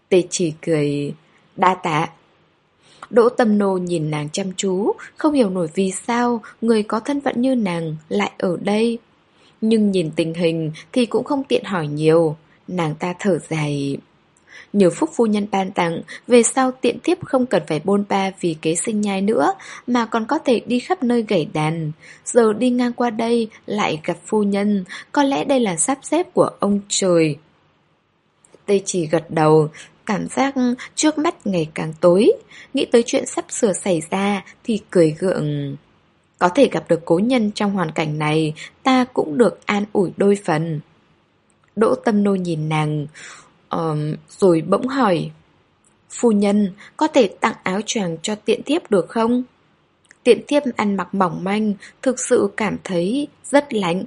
S1: Tê chỉ cười, Đa tạ. Đỗ tâm nô nhìn nàng chăm chú, Không hiểu nổi vì sao Người có thân phận như nàng lại ở đây nhưng nhìn tình hình thì cũng không tiện hỏi nhiều. Nàng ta thở dài. Nhiều phúc phu nhân ban tặng, Về sau tiện tiếp không cần phải bôn ba vì kế sinh nhai nữa, Mà còn có thể đi khắp nơi gảy đàn. Giờ đi ngang qua đây Lại gặp phu nhân, Có lẽ đây là sắp xếp của ông trời. Tây chỉ gật đầu, Cảm giác trước mắt ngày càng tối. Nghĩ tới chuyện sắp sửa xảy ra Thì cười gượng. Có thể gặp được cố nhân trong hoàn cảnh này, ta cũng được an ủi đôi phần. Đỗ tâm nô nhìn nàng, uh, rồi bỗng hỏi. Phu nhân, có thể tặng áo choàng cho tiện thiếp được không? Tiện thiếp ăn mặc mỏng manh, thực sự cảm thấy rất lạnh.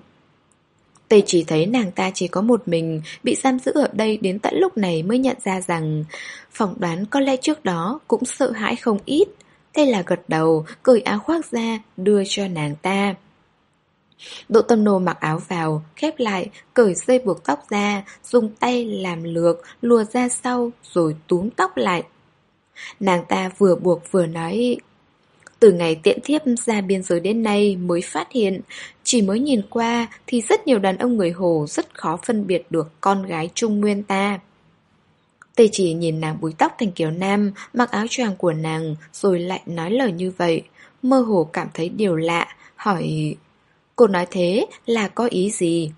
S1: Tây chỉ thấy nàng ta chỉ có một mình, bị giam giữ ở đây đến tận lúc này mới nhận ra rằng phỏng đoán có lẽ trước đó cũng sợ hãi không ít. Thế là gật đầu, cởi áo khoác ra, đưa cho nàng ta. Độ tâm nô mặc áo vào, khép lại, cởi dây buộc tóc ra, dùng tay làm lược, lùa ra sau, rồi túm tóc lại. Nàng ta vừa buộc vừa nói từ ngày tiện thiếp ra biên giới đến nay mới phát hiện, chỉ mới nhìn qua thì rất nhiều đàn ông người Hồ rất khó phân biệt được con gái Trung Nguyên ta tề chỉ nhìn nàng búi tóc thành kiểu nam, mặc áo choàng của nàng, rồi lại nói lời như vậy. Mơ hồ cảm thấy điều lạ, hỏi... Cô nói thế là có ý gì?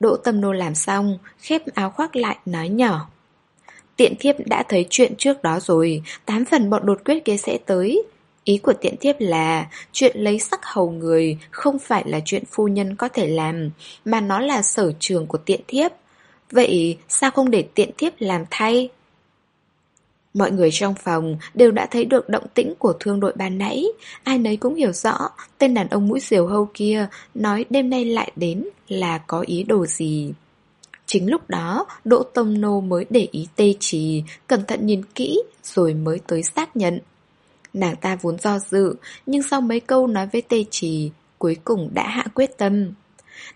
S1: Đỗ tâm nô làm xong, khép áo khoác lại nói nhỏ. Tiện thiếp đã thấy chuyện trước đó rồi, tám phần bọn đột quyết kia sẽ tới. Ý của tiện thiếp là chuyện lấy sắc hầu người không phải là chuyện phu nhân có thể làm, mà nó là sở trường của tiện thiếp. Vậy sao không để tiện thiếp làm thay? Mọi người trong phòng đều đã thấy được động tĩnh của thương đội ban nãy Ai nấy cũng hiểu rõ Tên đàn ông mũi diều hâu kia Nói đêm nay lại đến là có ý đồ gì Chính lúc đó Đỗ Tông Nô mới để ý tê trì Cẩn thận nhìn kỹ Rồi mới tới xác nhận Nàng ta vốn do dự, nhưng sau mấy câu nói với tê trì, cuối cùng đã hạ quyết tâm.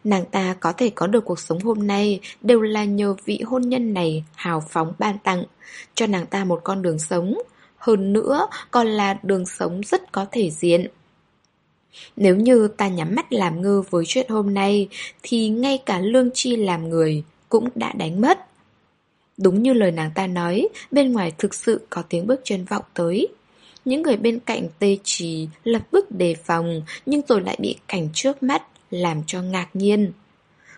S1: Nàng ta có thể có được cuộc sống hôm nay đều là nhờ vị hôn nhân này hào phóng ban tặng, cho nàng ta một con đường sống. Hơn nữa, còn là đường sống rất có thể diện. Nếu như ta nhắm mắt làm ngơ với chuyện hôm nay, thì ngay cả lương chi làm người cũng đã đánh mất. Đúng như lời nàng ta nói, bên ngoài thực sự có tiếng bước chân vọng tới. Những người bên cạnh tê trì lập bước đề phòng Nhưng rồi lại bị cảnh trước mắt làm cho ngạc nhiên.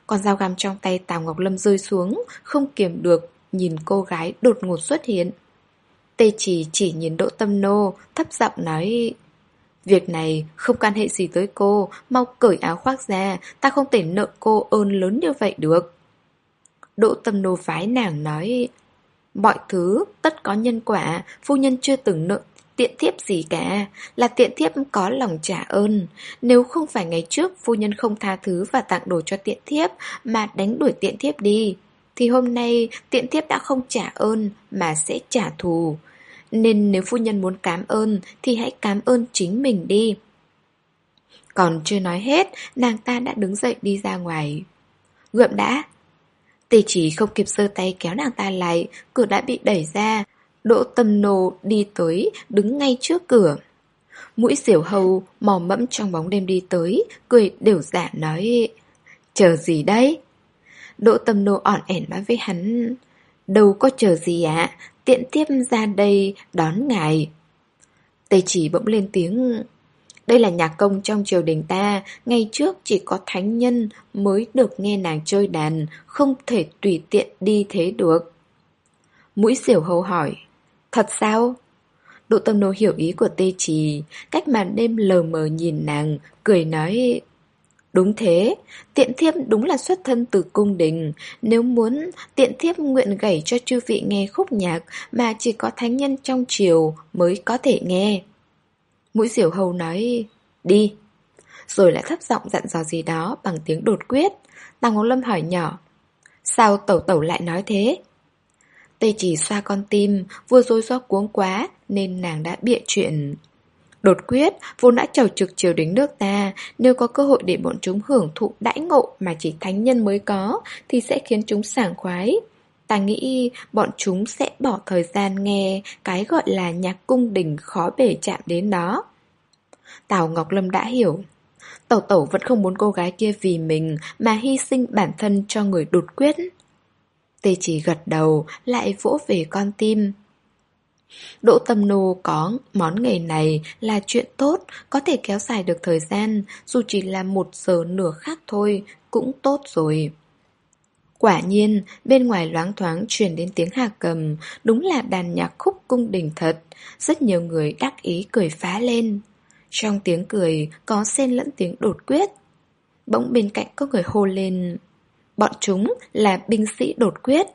S1: Con dao găm trong tay Tào Ngọc Lâm rơi xuống, Không kiềm được, Nhìn cô gái đột ngột xuất hiện. Tê Chỉ chỉ nhìn Đỗ Tâm Nô, Thấp giọng nói, Việc này không can hệ gì tới cô, Mau cởi áo khoác ra, Ta không thể nợ cô ơn lớn như vậy được. Đỗ Tâm Nô vái nàng nói, Mọi thứ, tất có nhân quả, Phu nhân chưa từng nợ tiện thiếp gì cả, là tiện thiếp có lòng trả ơn. Nếu không phải ngày trước phu nhân không tha thứ và tặng đồ cho tiện thiếp mà đánh đuổi tiện thiếp đi, thì hôm nay tiện thiếp đã không trả ơn mà sẽ trả thù. Nên nếu phu nhân muốn cảm ơn thì hãy cảm ơn chính mình đi. Còn chưa nói hết, nàng ta đã đứng dậy đi ra ngoài. Gượm đã. Tề chỉ không kịp sơ tay kéo nàng ta lại, cửa đã bị đẩy ra, Đỗ tâm nô đi tới, đứng ngay trước cửa. Mũi diểu hầu mò mẫm trong bóng đêm đi tới, cười đều giả nói Chờ gì đấy? Đỗ tâm nô ỏn ẻn nói với hắn Đâu có chờ gì ạ, tiện tiếp ra đây đón ngài. Tây chỉ bỗng lên tiếng Đây là nhạc công trong triều đình ta, ngày trước chỉ có thánh nhân mới được nghe nàng chơi đàn, không thể tùy tiện đi thế được. Mũi diều hầu hỏi Thật sao? Độ tâm nô hiểu ý của tê trì, cách màn đêm lờ mờ nhìn nàng, cười nói... Đúng thế, tiện thiếp đúng là xuất thân từ cung đình. Nếu muốn, tiện thiếp nguyện gảy cho chư vị nghe khúc nhạc mà chỉ có thánh nhân trong triều mới có thể nghe. Mũi diều hầu nói, đi. Rồi lại thấp giọng dặn dò gì đó bằng tiếng đột quyết. Tàng Ngọc Lâm hỏi nhỏ, sao tẩu tẩu lại nói thế? Tây chỉ xoa con tim, vừa rồi do cuống quá nên nàng đã bịa chuyện. Đột quyết, vốn đã chầu trực triều đình nước ta, nếu có cơ hội để bọn chúng hưởng thụ đãi ngộ mà chỉ thánh nhân mới có, thì sẽ khiến chúng sảng khoái. Ta nghĩ bọn chúng sẽ bỏ thời gian nghe cái gọi là nhạc cung đình khó bể chạm đến đó. Tào Ngọc Lâm đã hiểu. Tẩu tẩu vẫn không muốn cô gái kia vì mình mà hy sinh bản thân cho người đột quyết. Tê chỉ gật đầu, lại vỗ về con tim. Đỗ tâm nô có món nghề này là chuyện tốt, có thể kéo dài được thời gian, dù chỉ là một giờ nửa khác thôi, cũng tốt rồi. Quả nhiên, bên ngoài loáng thoáng truyền đến tiếng hà cầm, đúng là đàn nhạc khúc cung đình thật, rất nhiều người đắc ý cười phá lên. Trong tiếng cười có xen lẫn tiếng đột quyết Bỗng bên cạnh có người hô lên Bọn chúng là binh sĩ đột quyết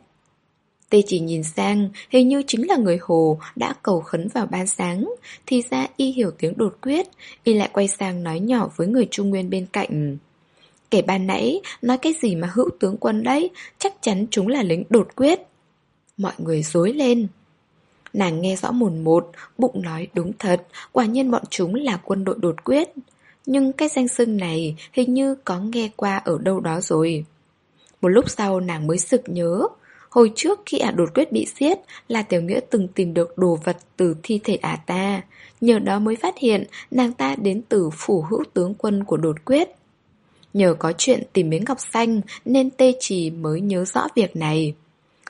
S1: Tê chỉ nhìn sang, hình như chính là người hồ đã cầu khấn vào ban sáng. Thì ra y hiểu tiếng đột quyết, y lại quay sang nói nhỏ với người trung nguyên bên cạnh. Kể ban nãy, nói cái gì mà hữu tướng quân đấy, chắc chắn chúng là lính đột quyết. Mọi người dối lên. Nàng nghe rõ mồn một, bụng nói đúng thật, quả nhiên bọn chúng là quân đội đột quyết. Nhưng cái danh xưng này hình như có nghe qua ở đâu đó rồi. Một lúc sau nàng mới sực nhớ, Hồi trước khi ả đột quyết bị giết là Tiểu Nghĩa từng tìm được đồ vật từ thi thể ả ta. Nhờ đó mới phát hiện nàng ta đến từ phủ hữu tướng quân của đột quyết. Nhờ có chuyện tìm miếng ngọc xanh nên Tê Trì mới nhớ rõ việc này.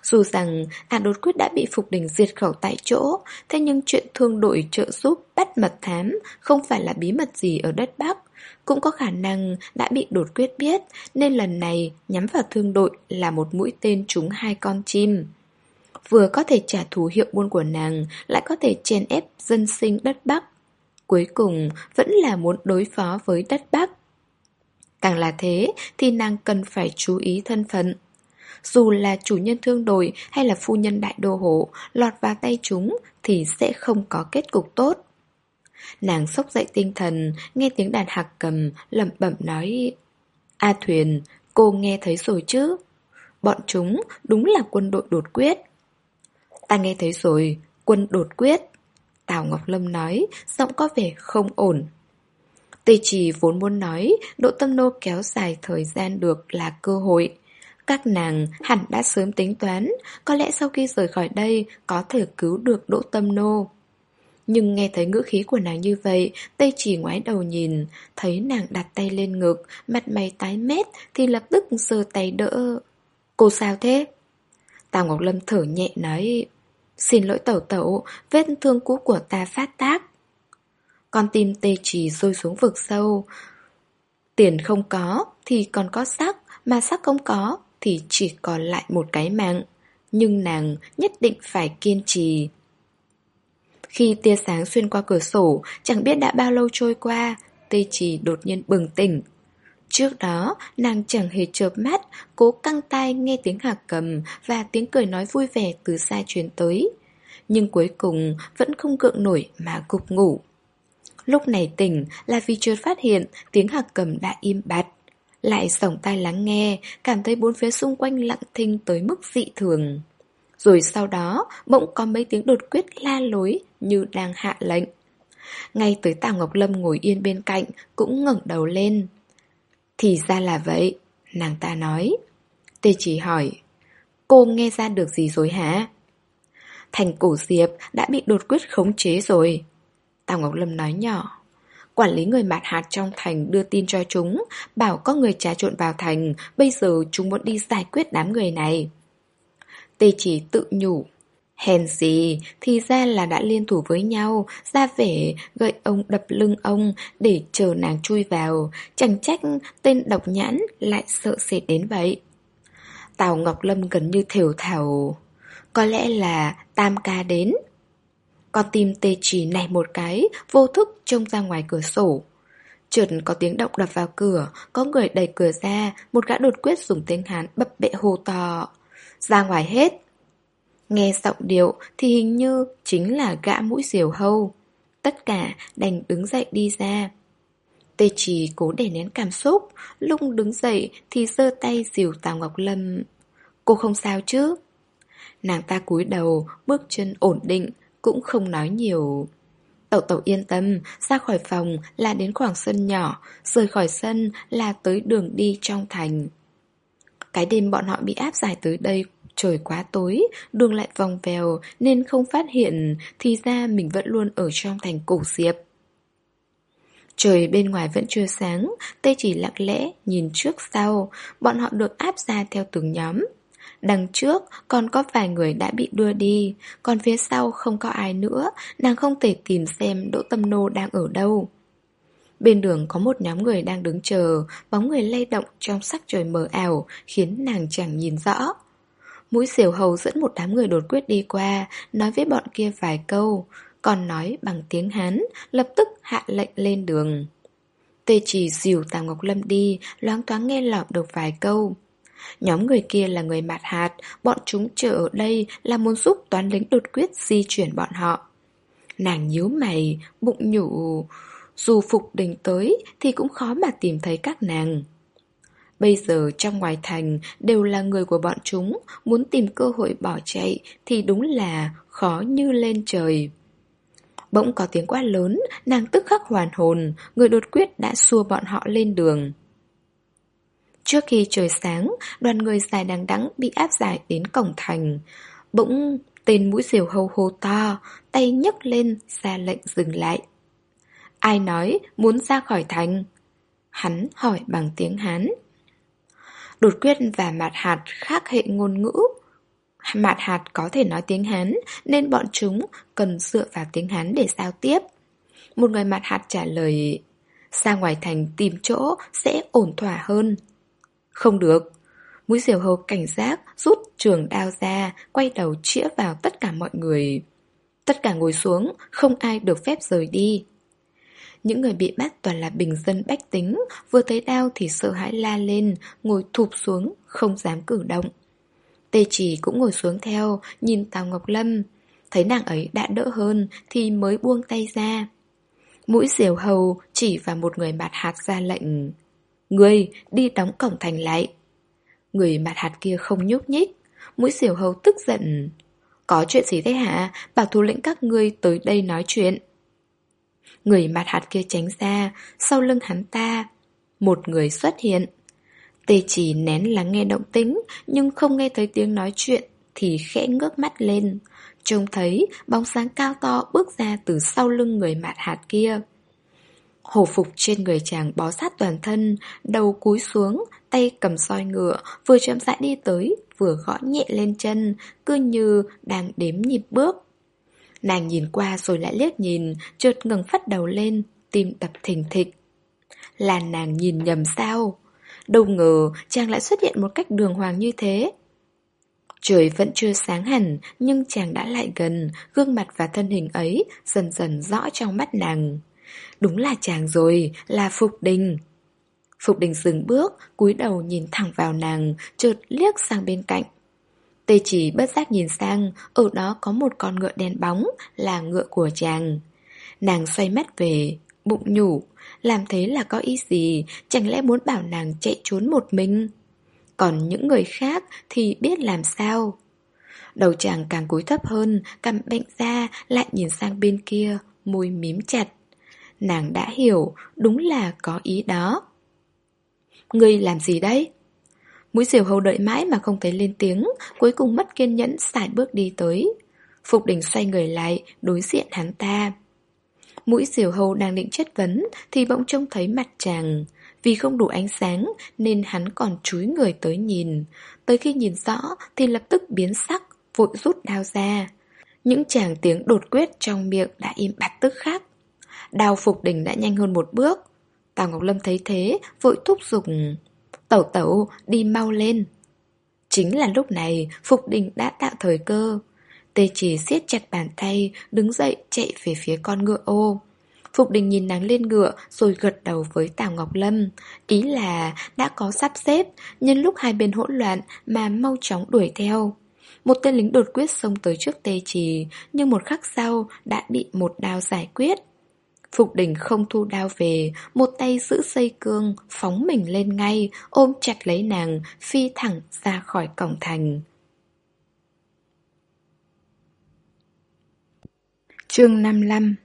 S1: Dù rằng ả đột quyết đã bị Phục Đình diệt khẩu tại chỗ, thế nhưng chuyện thương đội trợ giúp bắt mật thám không phải là bí mật gì ở đất Bắc. Cũng có khả năng đã bị đột quyết biết Nên lần này nhắm vào thương đội là một mũi tên trúng hai con chim. Vừa có thể trả thù hiệu buôn của nàng, Lại có thể chèn ép dân sinh đất Bắc. Cuối cùng vẫn là muốn đối phó với đất Bắc. Càng là thế thì nàng cần phải chú ý thân phận. Dù là chủ nhân thương đội hay là phu nhân đại đô hộ Lọt vào tay chúng thì sẽ không có kết cục tốt. Nàng sốc dậy tinh thần, nghe tiếng đàn hạc cầm, lẩm bẩm nói A Thuyền, cô nghe thấy rồi chứ? Bọn chúng đúng là quân đội đột quyết. Ta nghe thấy rồi, quân đột quyết. Tào Ngọc Lâm nói, giọng có vẻ không ổn. Tây Trì vốn muốn nói, Đỗ Tâm Nô kéo dài thời gian được là cơ hội. Các nàng hẳn đã sớm tính toán, có lẽ sau khi rời khỏi đây có thể cứu được Đỗ Tâm Nô. Nhưng nghe thấy ngữ khí của nàng như vậy, Tây chỉ ngoái đầu nhìn, thấy nàng đặt tay lên ngực, mặt mày tái mét, thì lập tức sờ tay đỡ. Cô sao thế? Tào Ngọc Lâm thở nhẹ nói, xin lỗi tẩu tẩu, vết thương cũ của ta phát tác. Con tim tê chỉ rơi xuống vực sâu. Tiền không có thì còn có sắc, mà sắc không có thì chỉ còn lại một cái mạng. Nhưng nàng nhất định phải kiên trì. Khi tia sáng xuyên qua cửa sổ, chẳng biết đã bao lâu trôi qua, Tây Trì đột nhiên bừng tỉnh. Trước đó, nàng chẳng hề chợp mắt, cố căng tai nghe tiếng hạc cầm và tiếng cười nói vui vẻ từ xa truyền tới. Nhưng cuối cùng vẫn không cưỡng nổi mà gục ngủ. Lúc này tỉnh là vì chợt phát hiện tiếng hạc cầm đã im bặt. Lại sổng tai lắng nghe, cảm thấy bốn phía xung quanh lặng thinh tới mức dị thường. Rồi sau đó, bỗng có mấy tiếng đột quyết la lối như đang hạ lệnh. Ngay tới Tào Ngọc Lâm ngồi yên bên cạnh cũng ngẩng đầu lên. Thì ra là vậy, nàng ta nói. Tê chỉ hỏi, cô nghe ra được gì rồi hả? Thành cổ diệp đã bị đột quyết khống chế rồi. Tào Ngọc Lâm nói nhỏ. Quản lý người mạt hạt trong thành đưa tin cho chúng, bảo có người trà trộn vào thành, bây giờ chúng muốn đi giải quyết đám người này. Tê chỉ tự nhủ. Hèn gì, thì ra là đã liên thủ với nhau, ra vẻ gậy ông đập lưng ông để chờ nàng chui vào, chẳng trách tên độc nhãn lại sợ sệt đến vậy. Tào Ngọc Lâm gần như thều thảo, có lẽ là tam ca đến. Con tim tê chỉ này một cái, vô thức trông ra ngoài cửa sổ. Trượt có tiếng động đập vào cửa, có người đẩy cửa ra, một gã đột quyết dùng tiếng Hán bập bẹ hô to. Ra ngoài hết. Nghe giọng điệu thì hình như chính là gã mũi diều hâu. Tất cả đành đứng dậy đi ra. Tê chỉ cố để nén cảm xúc, lung đứng dậy thì giơ tay dìu Tào Ngọc Lâm. Cô không sao chứ? Nàng ta cúi đầu, bước chân ổn định, cũng không nói nhiều. Tẩu tẩu yên tâm, ra khỏi phòng là đến khoảng sân nhỏ, rời khỏi sân là tới đường đi trong thành. Cái đêm bọn họ bị áp giải tới đây Trời quá tối, đường lại vòng vèo nên không phát hiện thì ra mình vẫn luôn ở trong thành cổ diệp. Trời bên ngoài vẫn chưa sáng, Tây chỉ lặng lẽ nhìn trước sau, bọn họ được áp ra theo từng nhóm. Đằng trước còn có vài người đã bị đưa đi, còn phía sau không có ai nữa, nàng không thể tìm xem Đỗ Tâm Nô đang ở đâu. Bên đường có một nhóm người đang đứng chờ, bóng người lay động trong sắc trời mờ ảo, khiến nàng chẳng nhìn rõ. Mũi diều hầu dẫn một đám người đột quyết đi qua, nói với bọn kia vài câu. còn nói bằng tiếng Hán, lập tức hạ lệnh lên đường. Tê chỉ dìu Tào Ngọc Lâm đi, loáng thoáng nghe lọt được vài câu. Nhóm người kia là người mạt hạt, bọn chúng chờ ở đây là muốn giúp toán lính đột quyết di chuyển bọn họ. Nàng nhíu mày, bụng nhủ, dù Phục Đình tới thì cũng khó mà tìm thấy các nàng. Bây giờ trong ngoài thành đều là người của bọn chúng, muốn tìm cơ hội bỏ chạy thì đúng là khó như lên trời. Bỗng có tiếng quát lớn, nàng tức khắc hoàn hồn, người đột quyết đã xua bọn họ lên đường. Trước khi trời sáng, đoàn người dài đằng đẵng bị áp giải đến cổng thành. Bỗng tên mũi diều hâu hô to, tay nhấc lên ra lệnh dừng lại. Ai nói muốn ra khỏi thành? Hắn hỏi bằng tiếng Hán. Đột quyết và mạt hạt khác hệ ngôn ngữ. Mạt hạt có thể nói tiếng Hán, nên bọn chúng cần dựa vào tiếng Hán để giao tiếp. Một người mạt hạt trả lời, Ra ngoài thành tìm chỗ sẽ ổn thỏa hơn Không được Mũi diều hầu cảnh giác rút trường đao ra, Quay đầu chĩa vào tất cả mọi người Tất cả ngồi xuống, Không ai được phép rời đi những người bị bắt toàn là bình dân bách tính, vừa thấy đau thì sợ hãi la lên, ngồi thụp xuống, không dám cử động. Tê chỉ cũng ngồi xuống theo, nhìn Tào Ngọc Lâm. Thấy nàng ấy đã đỡ hơn thì mới buông tay ra. Mũi diều hầu chỉ vào một người mặt hạt ra lệnh. Người đi đóng cổng thành lại. Người mặt hạt kia không nhúc nhích. Mũi diều hầu tức giận. Có chuyện gì thế hả? Bảo thủ lĩnh các ngươi tới đây nói chuyện. Người mặt hạt kia tránh ra, sau lưng hắn ta. Một người xuất hiện. Tê chỉ nén lắng nghe động tính, nhưng không nghe thấy tiếng nói chuyện, thì khẽ ngước mắt lên. Trông thấy bóng sáng cao to bước ra từ sau lưng người mạt hạt kia. Hổ phục trên người chàng bó sát toàn thân, đầu cúi xuống, tay cầm soi ngựa, vừa chậm rãi đi tới, vừa gõ nhẹ lên chân, cứ như đang đếm nhịp bước. Nàng nhìn qua rồi lại liếc nhìn, chợt ngừng phát đầu lên, tim đập thình thịch. Là nàng nhìn nhầm sao? Đâu ngờ chàng lại xuất hiện một cách đường hoàng như thế. Trời vẫn chưa sáng hẳn, nhưng chàng đã lại gần, gương mặt và thân hình ấy dần dần rõ trong mắt nàng. Đúng là chàng rồi, là Phục Đình. Phục Đình dừng bước, cúi đầu nhìn thẳng vào nàng, chợt liếc sang bên cạnh. Tê chỉ bất giác nhìn sang, ở đó có một con ngựa đen bóng, là ngựa của chàng. Nàng xoay mắt về, bụng nhủ, làm thế là có ý gì, chẳng lẽ muốn bảo nàng chạy trốn một mình? Còn những người khác thì biết làm sao? Đầu chàng càng cúi thấp hơn, cầm bệnh ra, lại nhìn sang bên kia, môi mím chặt. Nàng đã hiểu, đúng là có ý đó. Ngươi làm gì đấy? Mũi diều hầu đợi mãi mà không thấy lên tiếng, cuối cùng mất kiên nhẫn xài bước đi tới. Phục đỉnh xoay người lại, đối diện hắn ta. Mũi diều hầu đang định chất vấn thì bỗng trông thấy mặt chàng. Vì không đủ ánh sáng nên hắn còn chúi người tới nhìn. Tới khi nhìn rõ thì lập tức biến sắc, vội rút đao ra. Những chàng tiếng đột quyết trong miệng đã im bặt tức khác. Đào phục đỉnh đã nhanh hơn một bước. Tào Ngọc Lâm thấy thế, vội thúc giục. Tẩu tẩu, đi mau lên. Chính là lúc này, Phục Đình đã tạo thời cơ. Tê chỉ siết chặt bàn tay, đứng dậy chạy về phía con ngựa ô. Phục Đình nhìn nắng lên ngựa rồi gật đầu với Tào Ngọc Lâm. Ý là đã có sắp xếp, nhân lúc hai bên hỗn loạn mà mau chóng đuổi theo. Một tên lính đột quyết xông tới trước tê trì, nhưng một khắc sau đã bị một đao giải quyết. Phục đỉnh không thu đao về, một tay giữ dây cương, phóng mình lên ngay, ôm chặt lấy nàng, phi thẳng ra khỏi cổng thành. Chương 55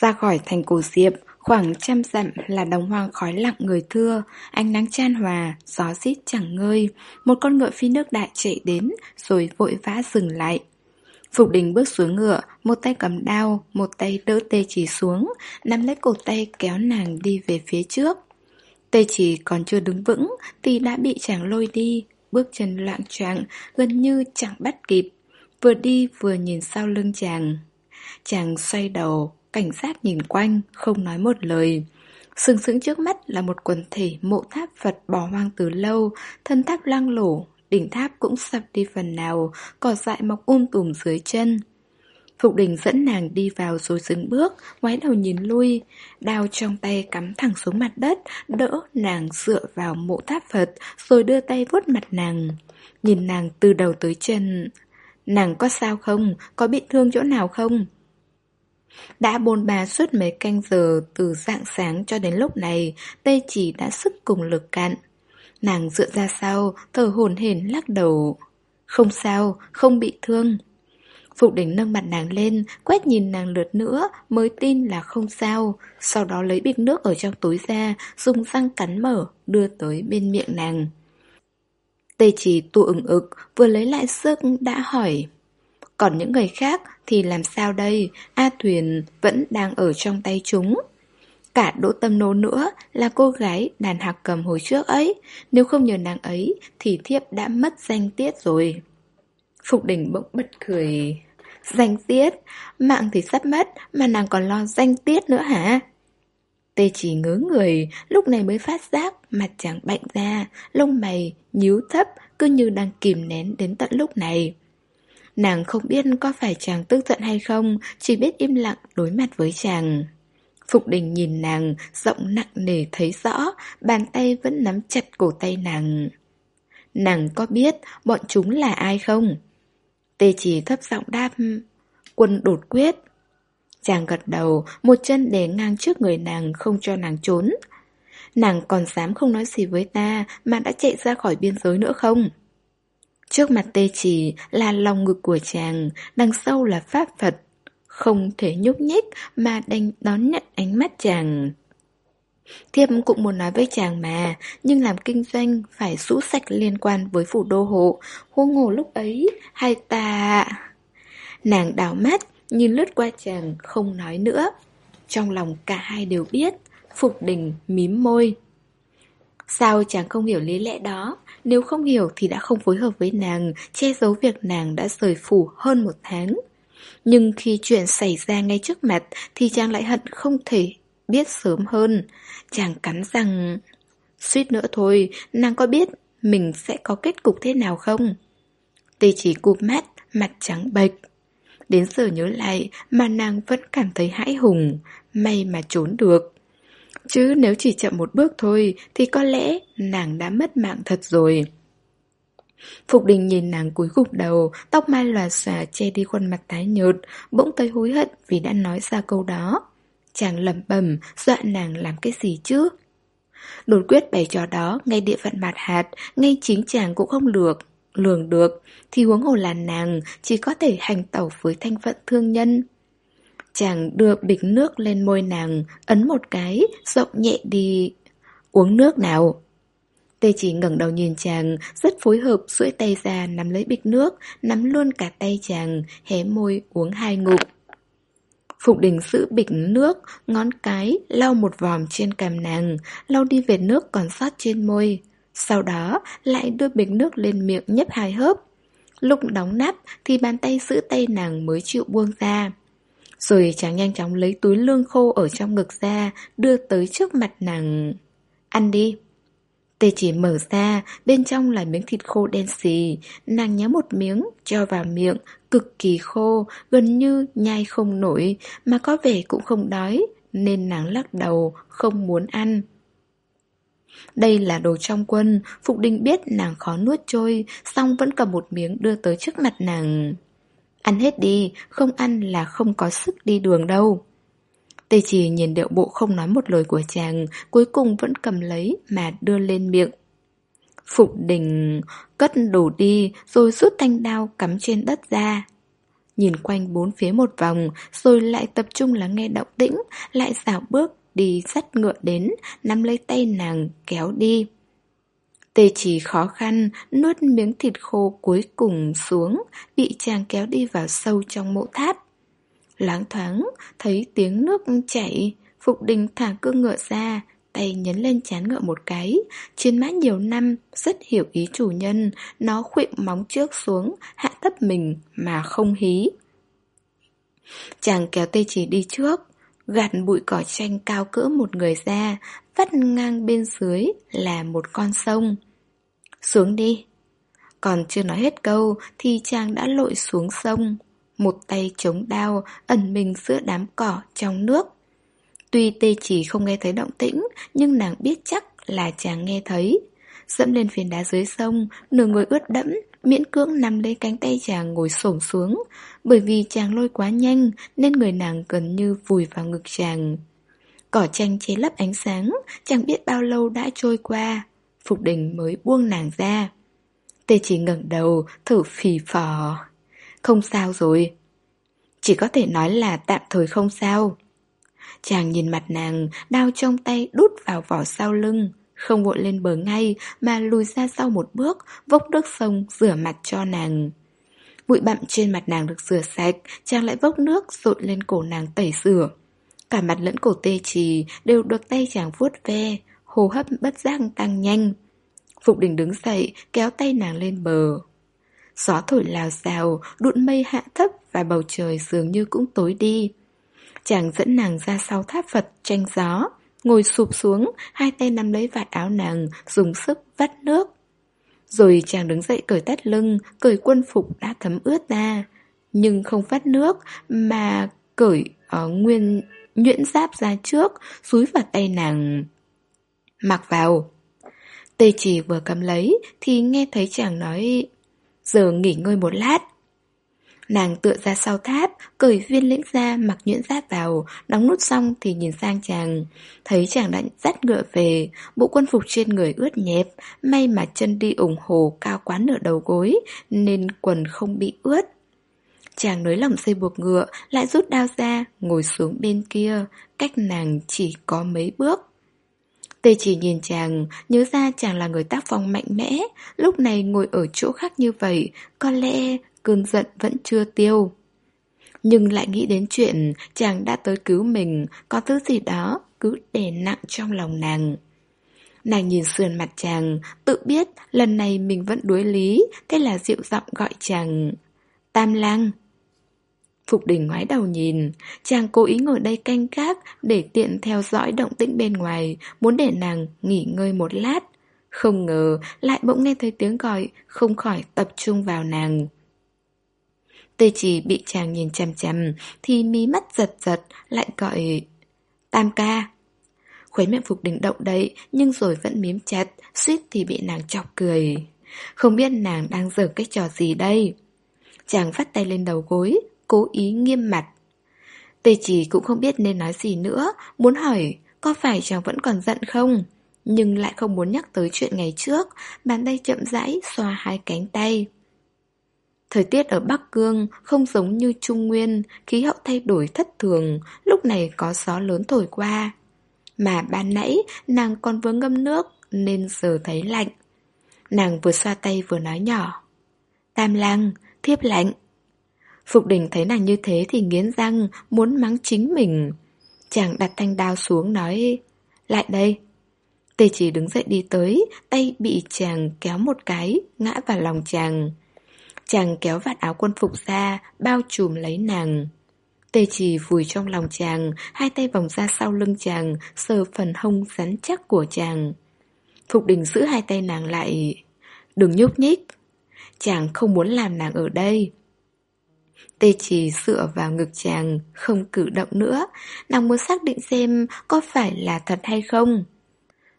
S1: Ra khỏi thành cổ diệp, khoảng trăm dặm là đồng hoang khói lặng người thưa, ánh nắng chan hòa, gió rít chẳng ngơi. Một con ngựa phi nước đại chạy đến, rồi vội vã dừng lại. Phục đình bước xuống ngựa, một tay cầm đao, một tay đỡ tê chỉ xuống, nắm lấy cổ tay kéo nàng đi về phía trước. Tê chỉ còn chưa đứng vững thì đã bị chàng lôi đi, bước chân loạn choạng, gần như chẳng bắt kịp. Vừa đi vừa nhìn sau lưng chàng. Chàng xoay đầu, cảnh giác nhìn quanh, không nói một lời. Sừng sững trước mắt là một quần thể mộ tháp Phật bỏ hoang từ lâu, thân tháp lang lổ, đỉnh tháp cũng sập đi phần nào, cỏ dại mọc um tùm dưới chân. Phục đình dẫn nàng đi vào rồi dừng bước, ngoái đầu nhìn lui, đao trong tay cắm thẳng xuống mặt đất, đỡ nàng dựa vào mộ tháp Phật, rồi đưa tay vuốt mặt nàng. Nhìn nàng từ đầu tới chân, nàng có sao không, có bị thương chỗ nào không? Đã bôn ba suốt mấy canh giờ từ dạng sáng cho đến lúc này, tây chỉ đã sức cùng lực cạn. Nàng dựa ra sau, thở hồn hển lắc đầu. Không sao, không bị thương. Phục đỉnh nâng mặt nàng lên, quét nhìn nàng lượt nữa mới tin là không sao. Sau đó lấy bịch nước ở trong túi ra, dùng răng cắn mở, đưa tới bên miệng nàng. Tê chỉ tụ ứng ực, vừa lấy lại sức đã hỏi. Còn những người khác thì làm sao đây? A Thuyền vẫn đang ở trong tay chúng. Cả Đỗ Tâm Nô nữa là cô gái đàn hạc cầm hồi trước ấy. Nếu không nhờ nàng ấy thì thiếp đã mất danh tiết rồi. Phục đỉnh bỗng bật cười. Danh tiết? Mạng thì sắp mất mà nàng còn lo danh tiết nữa hả? Tê chỉ ngớ người, lúc này mới phát giác mặt chàng bệnh ra, lông mày, nhíu thấp, cứ như đang kìm nén đến tận lúc này. Nàng không biết có phải chàng tức giận hay không, chỉ biết im lặng đối mặt với chàng. Phục đình nhìn nàng, giọng nặng nề thấy rõ, bàn tay vẫn nắm chặt cổ tay nàng. Nàng có biết bọn chúng là ai không? Tê chỉ thấp giọng đáp, quân đột quyết. Chàng gật đầu, một chân để ngang trước người nàng không cho nàng trốn. Nàng còn dám không nói gì với ta mà đã chạy ra khỏi biên giới nữa không? Trước mặt tê chỉ là lòng ngực của chàng, đằng sau là pháp Phật. Không thể nhúc nhích mà đành đón nhận ánh mắt chàng. Thiệp cũng muốn nói với chàng mà, nhưng làm kinh doanh phải rũ sạch liên quan với phủ đô hộ, huống hồ lúc ấy, hai ta... Nàng đảo mắt, nhìn lướt qua chàng, không nói nữa. Trong lòng cả hai đều biết, Phục Đình mím môi. Sao chàng không hiểu lý lẽ đó? Nếu không hiểu thì đã không phối hợp với nàng, che giấu việc nàng đã rời phủ hơn một tháng. Nhưng khi chuyện xảy ra ngay trước mặt thì chàng lại hận không thể biết sớm hơn. Chàng cắn rằng... Suýt nữa thôi, nàng có biết mình sẽ có kết cục thế nào không? Tê chỉ cụp mắt, mặt trắng bệch. Đến giờ nhớ lại mà nàng vẫn cảm thấy hãi hùng, may mà trốn được. Chứ nếu chỉ chậm một bước thôi thì có lẽ nàng đã mất mạng thật rồi. Phục đình nhìn nàng cúi gục đầu, tóc mai lòa xòa che đi khuôn mặt tái nhợt, bỗng thấy hối hận vì đã nói ra câu đó. Chàng lẩm bẩm, dọa nàng làm cái gì chứ? Đột quyết bày trò đó, ngay địa phận mặt hạt, ngay chính chàng cũng không lược, lường được, thì huống hồ là nàng chỉ có thể hành tẩu với thanh phận thương nhân. Chàng đưa bịch nước lên môi nàng, ấn một cái, rộng nhẹ đi. Uống nước nào. Tê chỉ ngẩng đầu nhìn chàng, rất phối hợp duỗi tay ra nắm lấy bịch nước, nắm luôn cả tay chàng, hé môi uống hai ngụm. Phục đình giữ bịch nước, ngón cái lau một vòm trên cằm nàng, lau đi vệt nước còn sót trên môi. Sau đó lại đưa bịch nước lên miệng nhấp hai hớp. Lúc đóng nắp thì bàn tay giữ tay nàng mới chịu buông ra. Rồi chàng nhanh chóng lấy túi lương khô ở trong ngực ra, đưa tới trước mặt nàng. Ăn đi. Tê chỉ mở ra, bên trong là miếng thịt khô đen xì, nàng nhá một miếng, cho vào miệng, cực kỳ khô, gần như nhai không nổi, mà có vẻ cũng không đói, nên nàng lắc đầu, không muốn ăn. Đây là đồ trong quân, Phục Đình biết nàng khó nuốt trôi, xong vẫn cầm một miếng đưa tới trước mặt nàng. Ăn hết đi, không ăn là không có sức đi đường đâu. Tê chỉ nhìn điệu bộ không nói một lời của chàng, cuối cùng vẫn cầm lấy mà đưa lên miệng. Phục đình cất đồ đi rồi rút thanh đao cắm trên đất ra. Nhìn quanh bốn phía một vòng rồi lại tập trung lắng nghe động tĩnh, lại dạo bước đi dắt ngựa đến, nắm lấy tay nàng kéo đi. Tê chỉ khó khăn, nuốt miếng thịt khô cuối cùng xuống, bị chàng kéo đi vào sâu trong mộ tháp. Láng thoáng, thấy tiếng nước chảy, Phục Đình thả cương ngựa ra, tay nhấn lên chán ngựa một cái. Chiến mã nhiều năm, rất hiểu ý chủ nhân, nó khuỵu móng trước xuống, hạ thấp mình mà không hí. Chàng kéo tê chỉ đi trước, gạt bụi cỏ tranh cao cỡ một người ra, vắt ngang bên dưới là một con sông. Xuống đi. Còn chưa nói hết câu thì chàng đã lội xuống sông một tay chống đao, ẩn mình giữa đám cỏ trong nước. Tuy tê chỉ không nghe thấy động tĩnh, nhưng nàng biết chắc là chàng nghe thấy. Dẫm lên phiền đá dưới sông, nửa người ướt đẫm, miễn cưỡng nằm lấy cánh tay chàng ngồi xổm xuống. Bởi vì chàng lôi quá nhanh, nên người nàng gần như vùi vào ngực chàng. Cỏ tranh chế lấp ánh sáng, chẳng biết bao lâu đã trôi qua. Phục đình mới buông nàng ra. Tê chỉ ngẩng đầu, thử phì phò. Không sao rồi. Chỉ có thể nói là tạm thời không sao. Chàng nhìn mặt nàng, đao trong tay đút vào vỏ sau lưng. Không vội lên bờ ngay mà lùi ra sau một bước, vốc nước sông rửa mặt cho nàng. Bụi bặm trên mặt nàng được rửa sạch, chàng lại vốc nước rộn lên cổ nàng tẩy rửa. Cả mặt lẫn cổ tê trì đều được tay chàng vuốt ve, hô hấp bất giác tăng nhanh. Phục đình đứng dậy, kéo tay nàng lên bờ. Gió thổi lào xào, đụn mây hạ thấp và bầu trời dường như cũng tối đi. Chàng dẫn nàng ra sau tháp Phật tranh gió, ngồi sụp xuống, hai tay nắm lấy vạt áo nàng, dùng sức vắt nước. Rồi chàng đứng dậy cởi tắt lưng, cởi quân phục đã thấm ướt ra. Nhưng không vắt nước, mà cởi ở nguyên nhuyễn giáp ra trước, xúi vào tay nàng. Mặc vào. Tê chỉ vừa cầm lấy thì nghe thấy chàng nói Giờ nghỉ ngơi một lát. Nàng tựa ra sau tháp Cởi viên lĩnh ra mặc nhuyễn giáp vào. Đóng nút xong thì nhìn sang chàng. Thấy chàng đã dắt ngựa về, Bộ quân phục trên người ướt nhẹp. May mà chân đi ủng hồ cao quá nửa đầu gối, Nên quần không bị ướt. Chàng nới lỏng dây buộc ngựa, Lại rút đao ra, Ngồi xuống bên kia. Cách nàng chỉ có mấy bước. Tê chỉ nhìn chàng, nhớ ra chàng là người tác phong mạnh mẽ, lúc này ngồi ở chỗ khác như vậy, có lẽ cơn giận vẫn chưa tiêu. Nhưng lại nghĩ đến chuyện chàng đã tới cứu mình, có thứ gì đó cứ đè nặng trong lòng nàng. Nàng nhìn sườn mặt chàng, tự biết lần này mình vẫn đuối lý, thế là dịu giọng gọi chàng. Tam lang. Phục đình ngoái đầu nhìn, chàng cố ý ngồi đây canh gác để tiện theo dõi động tĩnh bên ngoài, muốn để nàng nghỉ ngơi một lát. Không ngờ lại bỗng nghe thấy tiếng gọi, không khỏi tập trung vào nàng. Tê chỉ bị chàng nhìn chằm chằm, thì mí mắt giật giật, lại gọi Tam ca. Khuấy miệng Phục đình động đậy, nhưng rồi vẫn miếm chặt, suýt thì bị nàng chọc cười. Không biết nàng đang giở cái trò gì đây. Chàng vắt tay lên đầu gối, cố ý nghiêm mặt. Tê chỉ cũng không biết nên nói gì nữa, muốn hỏi có phải chàng vẫn còn giận không? Nhưng lại không muốn nhắc tới chuyện ngày trước, bàn tay chậm rãi xoa hai cánh tay. Thời tiết ở Bắc Cương không giống như Trung Nguyên, khí hậu thay đổi thất thường, lúc này có gió lớn thổi qua. Mà ban nãy nàng còn vừa ngâm nước nên giờ thấy lạnh. Nàng vừa xoa tay vừa nói nhỏ. Tam lang, thiếp lạnh. Phục đình thấy nàng như thế thì nghiến răng, muốn mắng chính mình. Chàng đặt thanh đao xuống nói, lại đây. Tê chỉ đứng dậy đi tới, tay bị chàng kéo một cái, ngã vào lòng chàng. Chàng kéo vạt áo quân phục ra, bao trùm lấy nàng. Tê chỉ vùi trong lòng chàng, hai tay vòng ra sau lưng chàng, sờ phần hông rắn chắc của chàng. Phục đình giữ hai tay nàng lại. Đừng nhúc nhích. Chàng không muốn làm nàng ở đây. Tê chỉ dựa vào ngực chàng, không cử động nữa, nàng muốn xác định xem có phải là thật hay không.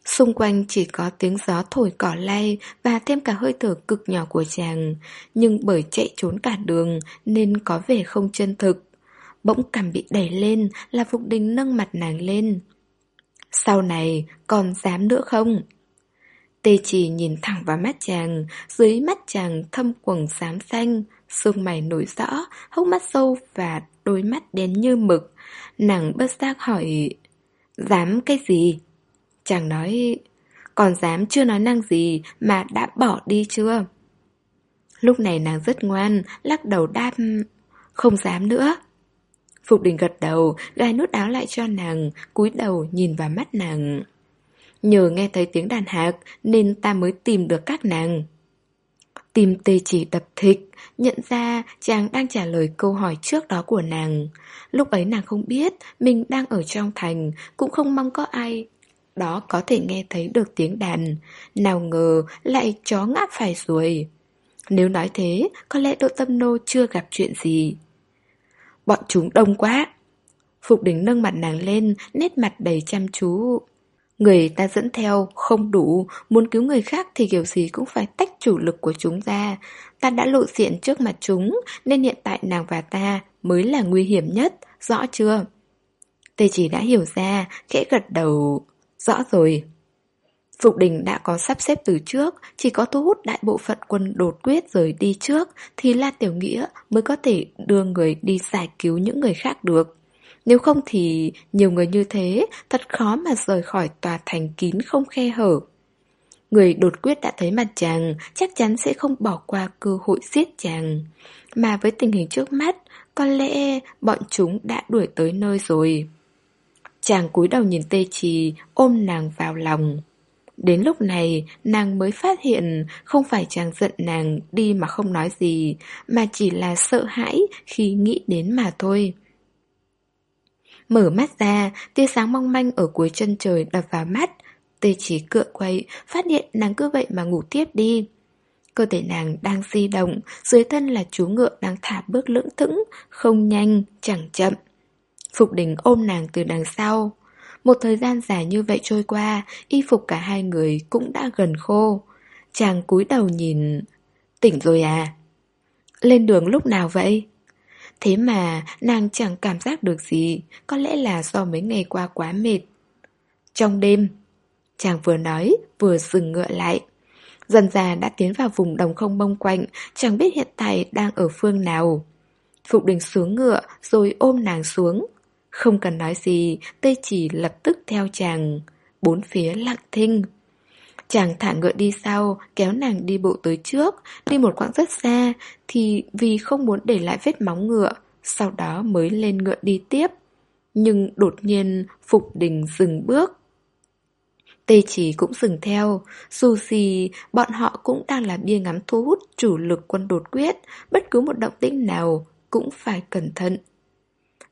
S1: Xung quanh chỉ có tiếng gió thổi cỏ lay và thêm cả hơi thở cực nhỏ của chàng, nhưng bởi chạy trốn cả đường nên có vẻ không chân thực. Bỗng cảm bị đẩy lên là Phục Đình nâng mặt nàng lên. Sau này còn dám nữa không? Tê chỉ nhìn thẳng vào mắt chàng, dưới mắt chàng thâm quầng xám xanh, Sương mày nổi rõ, hốc mắt sâu và đôi mắt đen như mực. Nàng bất giác hỏi, dám cái gì? Chàng nói, còn dám chưa nói năng gì mà đã bỏ đi chưa? Lúc này nàng rất ngoan, lắc đầu đáp, không dám nữa. Phục đình gật đầu, gai nút áo lại cho nàng, cúi đầu nhìn vào mắt nàng. Nhờ nghe thấy tiếng đàn hạc nên ta mới tìm được các nàng. Tim tê chỉ đập thịch, nhận ra chàng đang trả lời câu hỏi trước đó của nàng. Lúc ấy nàng không biết mình đang ở trong thành, cũng không mong có ai đó có thể nghe thấy được tiếng đàn. Nào ngờ lại chó ngáp phải rồi. Nếu nói thế, có lẽ Đỗ Tâm Nô chưa gặp chuyện gì. Bọn chúng đông quá Phục đỉnh nâng mặt nàng lên Nét mặt đầy chăm chú Người ta dẫn theo không đủ Muốn cứu người khác thì kiểu gì cũng phải tách chủ lực của chúng ra Ta đã lộ diện trước mặt chúng Nên hiện tại nàng và ta mới là nguy hiểm nhất Rõ chưa? Tê chỉ đã hiểu ra Khẽ gật đầu Rõ rồi Phục đình đã có sắp xếp từ trước, chỉ có thu hút đại bộ phận quân đột quyết rời đi trước, thì La Tiểu Nghĩa mới có thể đưa người đi giải cứu những người khác được. Nếu không thì nhiều người như thế thật khó mà rời khỏi tòa thành kín không khe hở. Người đột quyết đã thấy mặt chàng, chắc chắn sẽ không bỏ qua cơ hội giết chàng. Mà với tình hình trước mắt, có lẽ bọn chúng đã đuổi tới nơi rồi. Chàng cúi đầu nhìn tê trì, ôm nàng vào lòng. Đến lúc này, nàng mới phát hiện không phải chàng giận nàng đi mà không nói gì, mà chỉ là sợ hãi khi nghĩ đến mà thôi. Mở mắt ra, tia sáng mong manh ở cuối chân trời đập vào mắt. Tê chỉ cựa quậy, phát hiện nàng cứ vậy mà ngủ tiếp đi. Cơ thể nàng đang di động, dưới thân là chú ngựa đang thả bước lưỡng thững, không nhanh, chẳng chậm. Phục đình ôm nàng từ đằng sau. Một thời gian dài như vậy trôi qua, y phục cả hai người cũng đã gần khô. Chàng cúi đầu nhìn... Tỉnh rồi à? Lên đường lúc nào vậy? Thế mà nàng chẳng cảm giác được gì, có lẽ là do mấy ngày qua quá mệt. Trong đêm, chàng vừa nói, vừa dừng ngựa lại. Dần già đã tiến vào vùng đồng không bông quạnh, chẳng biết hiện tại đang ở phương nào. Phục đình xuống ngựa rồi ôm nàng xuống, không cần nói gì, tây chỉ lập tức theo chàng. Bốn phía lặng thinh. Chàng thả ngựa đi sau, kéo nàng đi bộ tới trước, đi một quãng rất xa, thì vì không muốn để lại vết móng ngựa, sau đó mới lên ngựa đi tiếp. Nhưng đột nhiên Phục Đình dừng bước. Tê chỉ cũng dừng theo, dù gì bọn họ cũng đang là bia ngắm thu hút chủ lực quân đột quyết, bất cứ một động tĩnh nào cũng phải cẩn thận.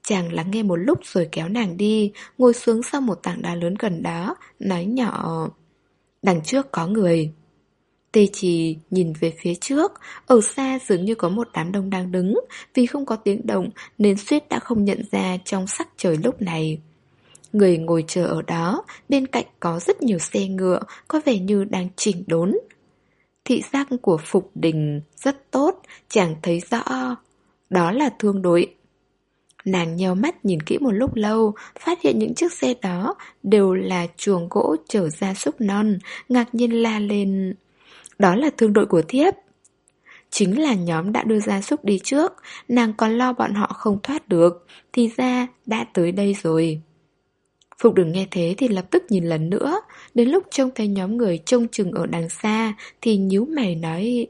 S1: Chàng lắng nghe một lúc rồi kéo nàng đi, ngồi xuống sau một tảng đá lớn gần đó, nói nhỏ. Đằng trước có người. Tê trì nhìn về phía trước, ở xa dường như có một đám đông đang đứng, vì không có tiếng động nên suýt đã không nhận ra trong sắc trời lúc này. Người ngồi chờ ở đó, bên cạnh có rất nhiều xe ngựa, có vẻ như đang chỉnh đốn. Thị giác của Phục Đình rất tốt, chàng thấy rõ. Đó là thương đội. Nàng nheo mắt nhìn kỹ một lúc lâu, phát hiện những chiếc xe đó đều là chuồng gỗ chở ra súc non, ngạc nhiên la lên. Đó là thương đội của thiếp. Chính là nhóm đã đưa ra súc đi trước, nàng còn lo bọn họ không thoát được, thì ra đã tới đây rồi. Phục đừng nghe thế thì lập tức nhìn lần nữa, đến lúc trông thấy nhóm người trông chừng ở đằng xa thì nhíu mày nói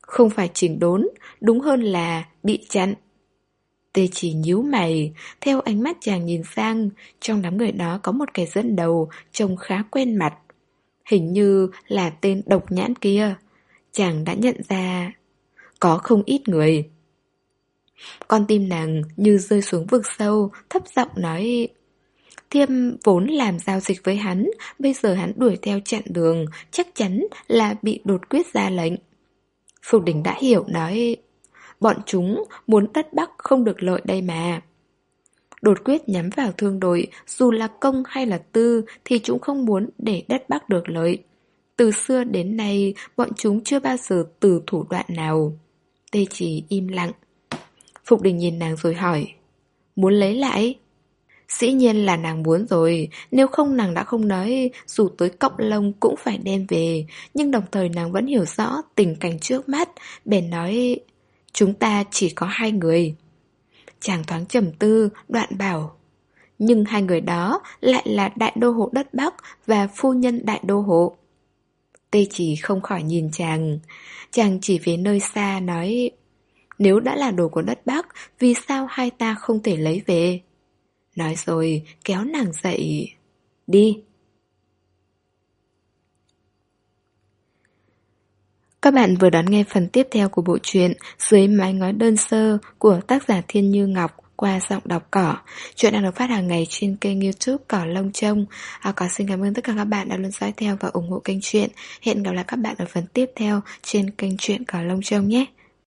S1: Không phải chỉnh đốn, đúng hơn là bị chặn. Tê chỉ nhíu mày, theo ánh mắt chàng nhìn sang, trong đám người đó có một kẻ dẫn đầu, trông khá quen mặt. Hình như là tên độc nhãn kia. Chàng đã nhận ra, có không ít người. Con tim nàng như rơi xuống vực sâu, thấp giọng nói... Thiêm vốn làm giao dịch với hắn, bây giờ hắn đuổi theo chặn đường, chắc chắn là bị đột quyết ra lệnh. Phục đỉnh đã hiểu nói... Bọn chúng muốn đất Bắc không được lợi đây mà. Đột quyết nhắm vào thương đội, dù là công hay là tư thì chúng không muốn để đất Bắc được lợi. Từ xưa đến nay, bọn chúng chưa bao giờ từ thủ đoạn nào. Tê chỉ im lặng. Phục đình nhìn nàng rồi hỏi. Muốn lấy lại? Dĩ nhiên là nàng muốn rồi, nếu không nàng đã không nói dù tới cọc lông cũng phải đem về, nhưng đồng thời nàng vẫn hiểu rõ tình cảnh trước mắt, bèn nói Chúng ta chỉ có hai người. Chàng thoáng trầm tư, đoạn bảo. Nhưng hai người đó lại là đại đô hộ đất Bắc và phu nhân đại đô hộ. Tê chỉ không khỏi nhìn chàng. Chàng chỉ về nơi xa nói Nếu đã là đồ của đất Bắc, vì sao hai ta không thể lấy về? Nói rồi, kéo nàng dậy. Đi. Các bạn vừa đón nghe phần tiếp theo của bộ truyện Dưới mái ngói đơn sơ của tác giả Thiên Như Ngọc qua giọng đọc cỏ. Chuyện đang được phát hàng ngày trên kênh youtube Cỏ Lông Trông. À, có xin cảm ơn tất cả các bạn đã luôn dõi theo và ủng hộ kênh truyện. Hẹn gặp lại các bạn ở phần tiếp theo trên kênh truyện Cỏ Lông Trông nhé.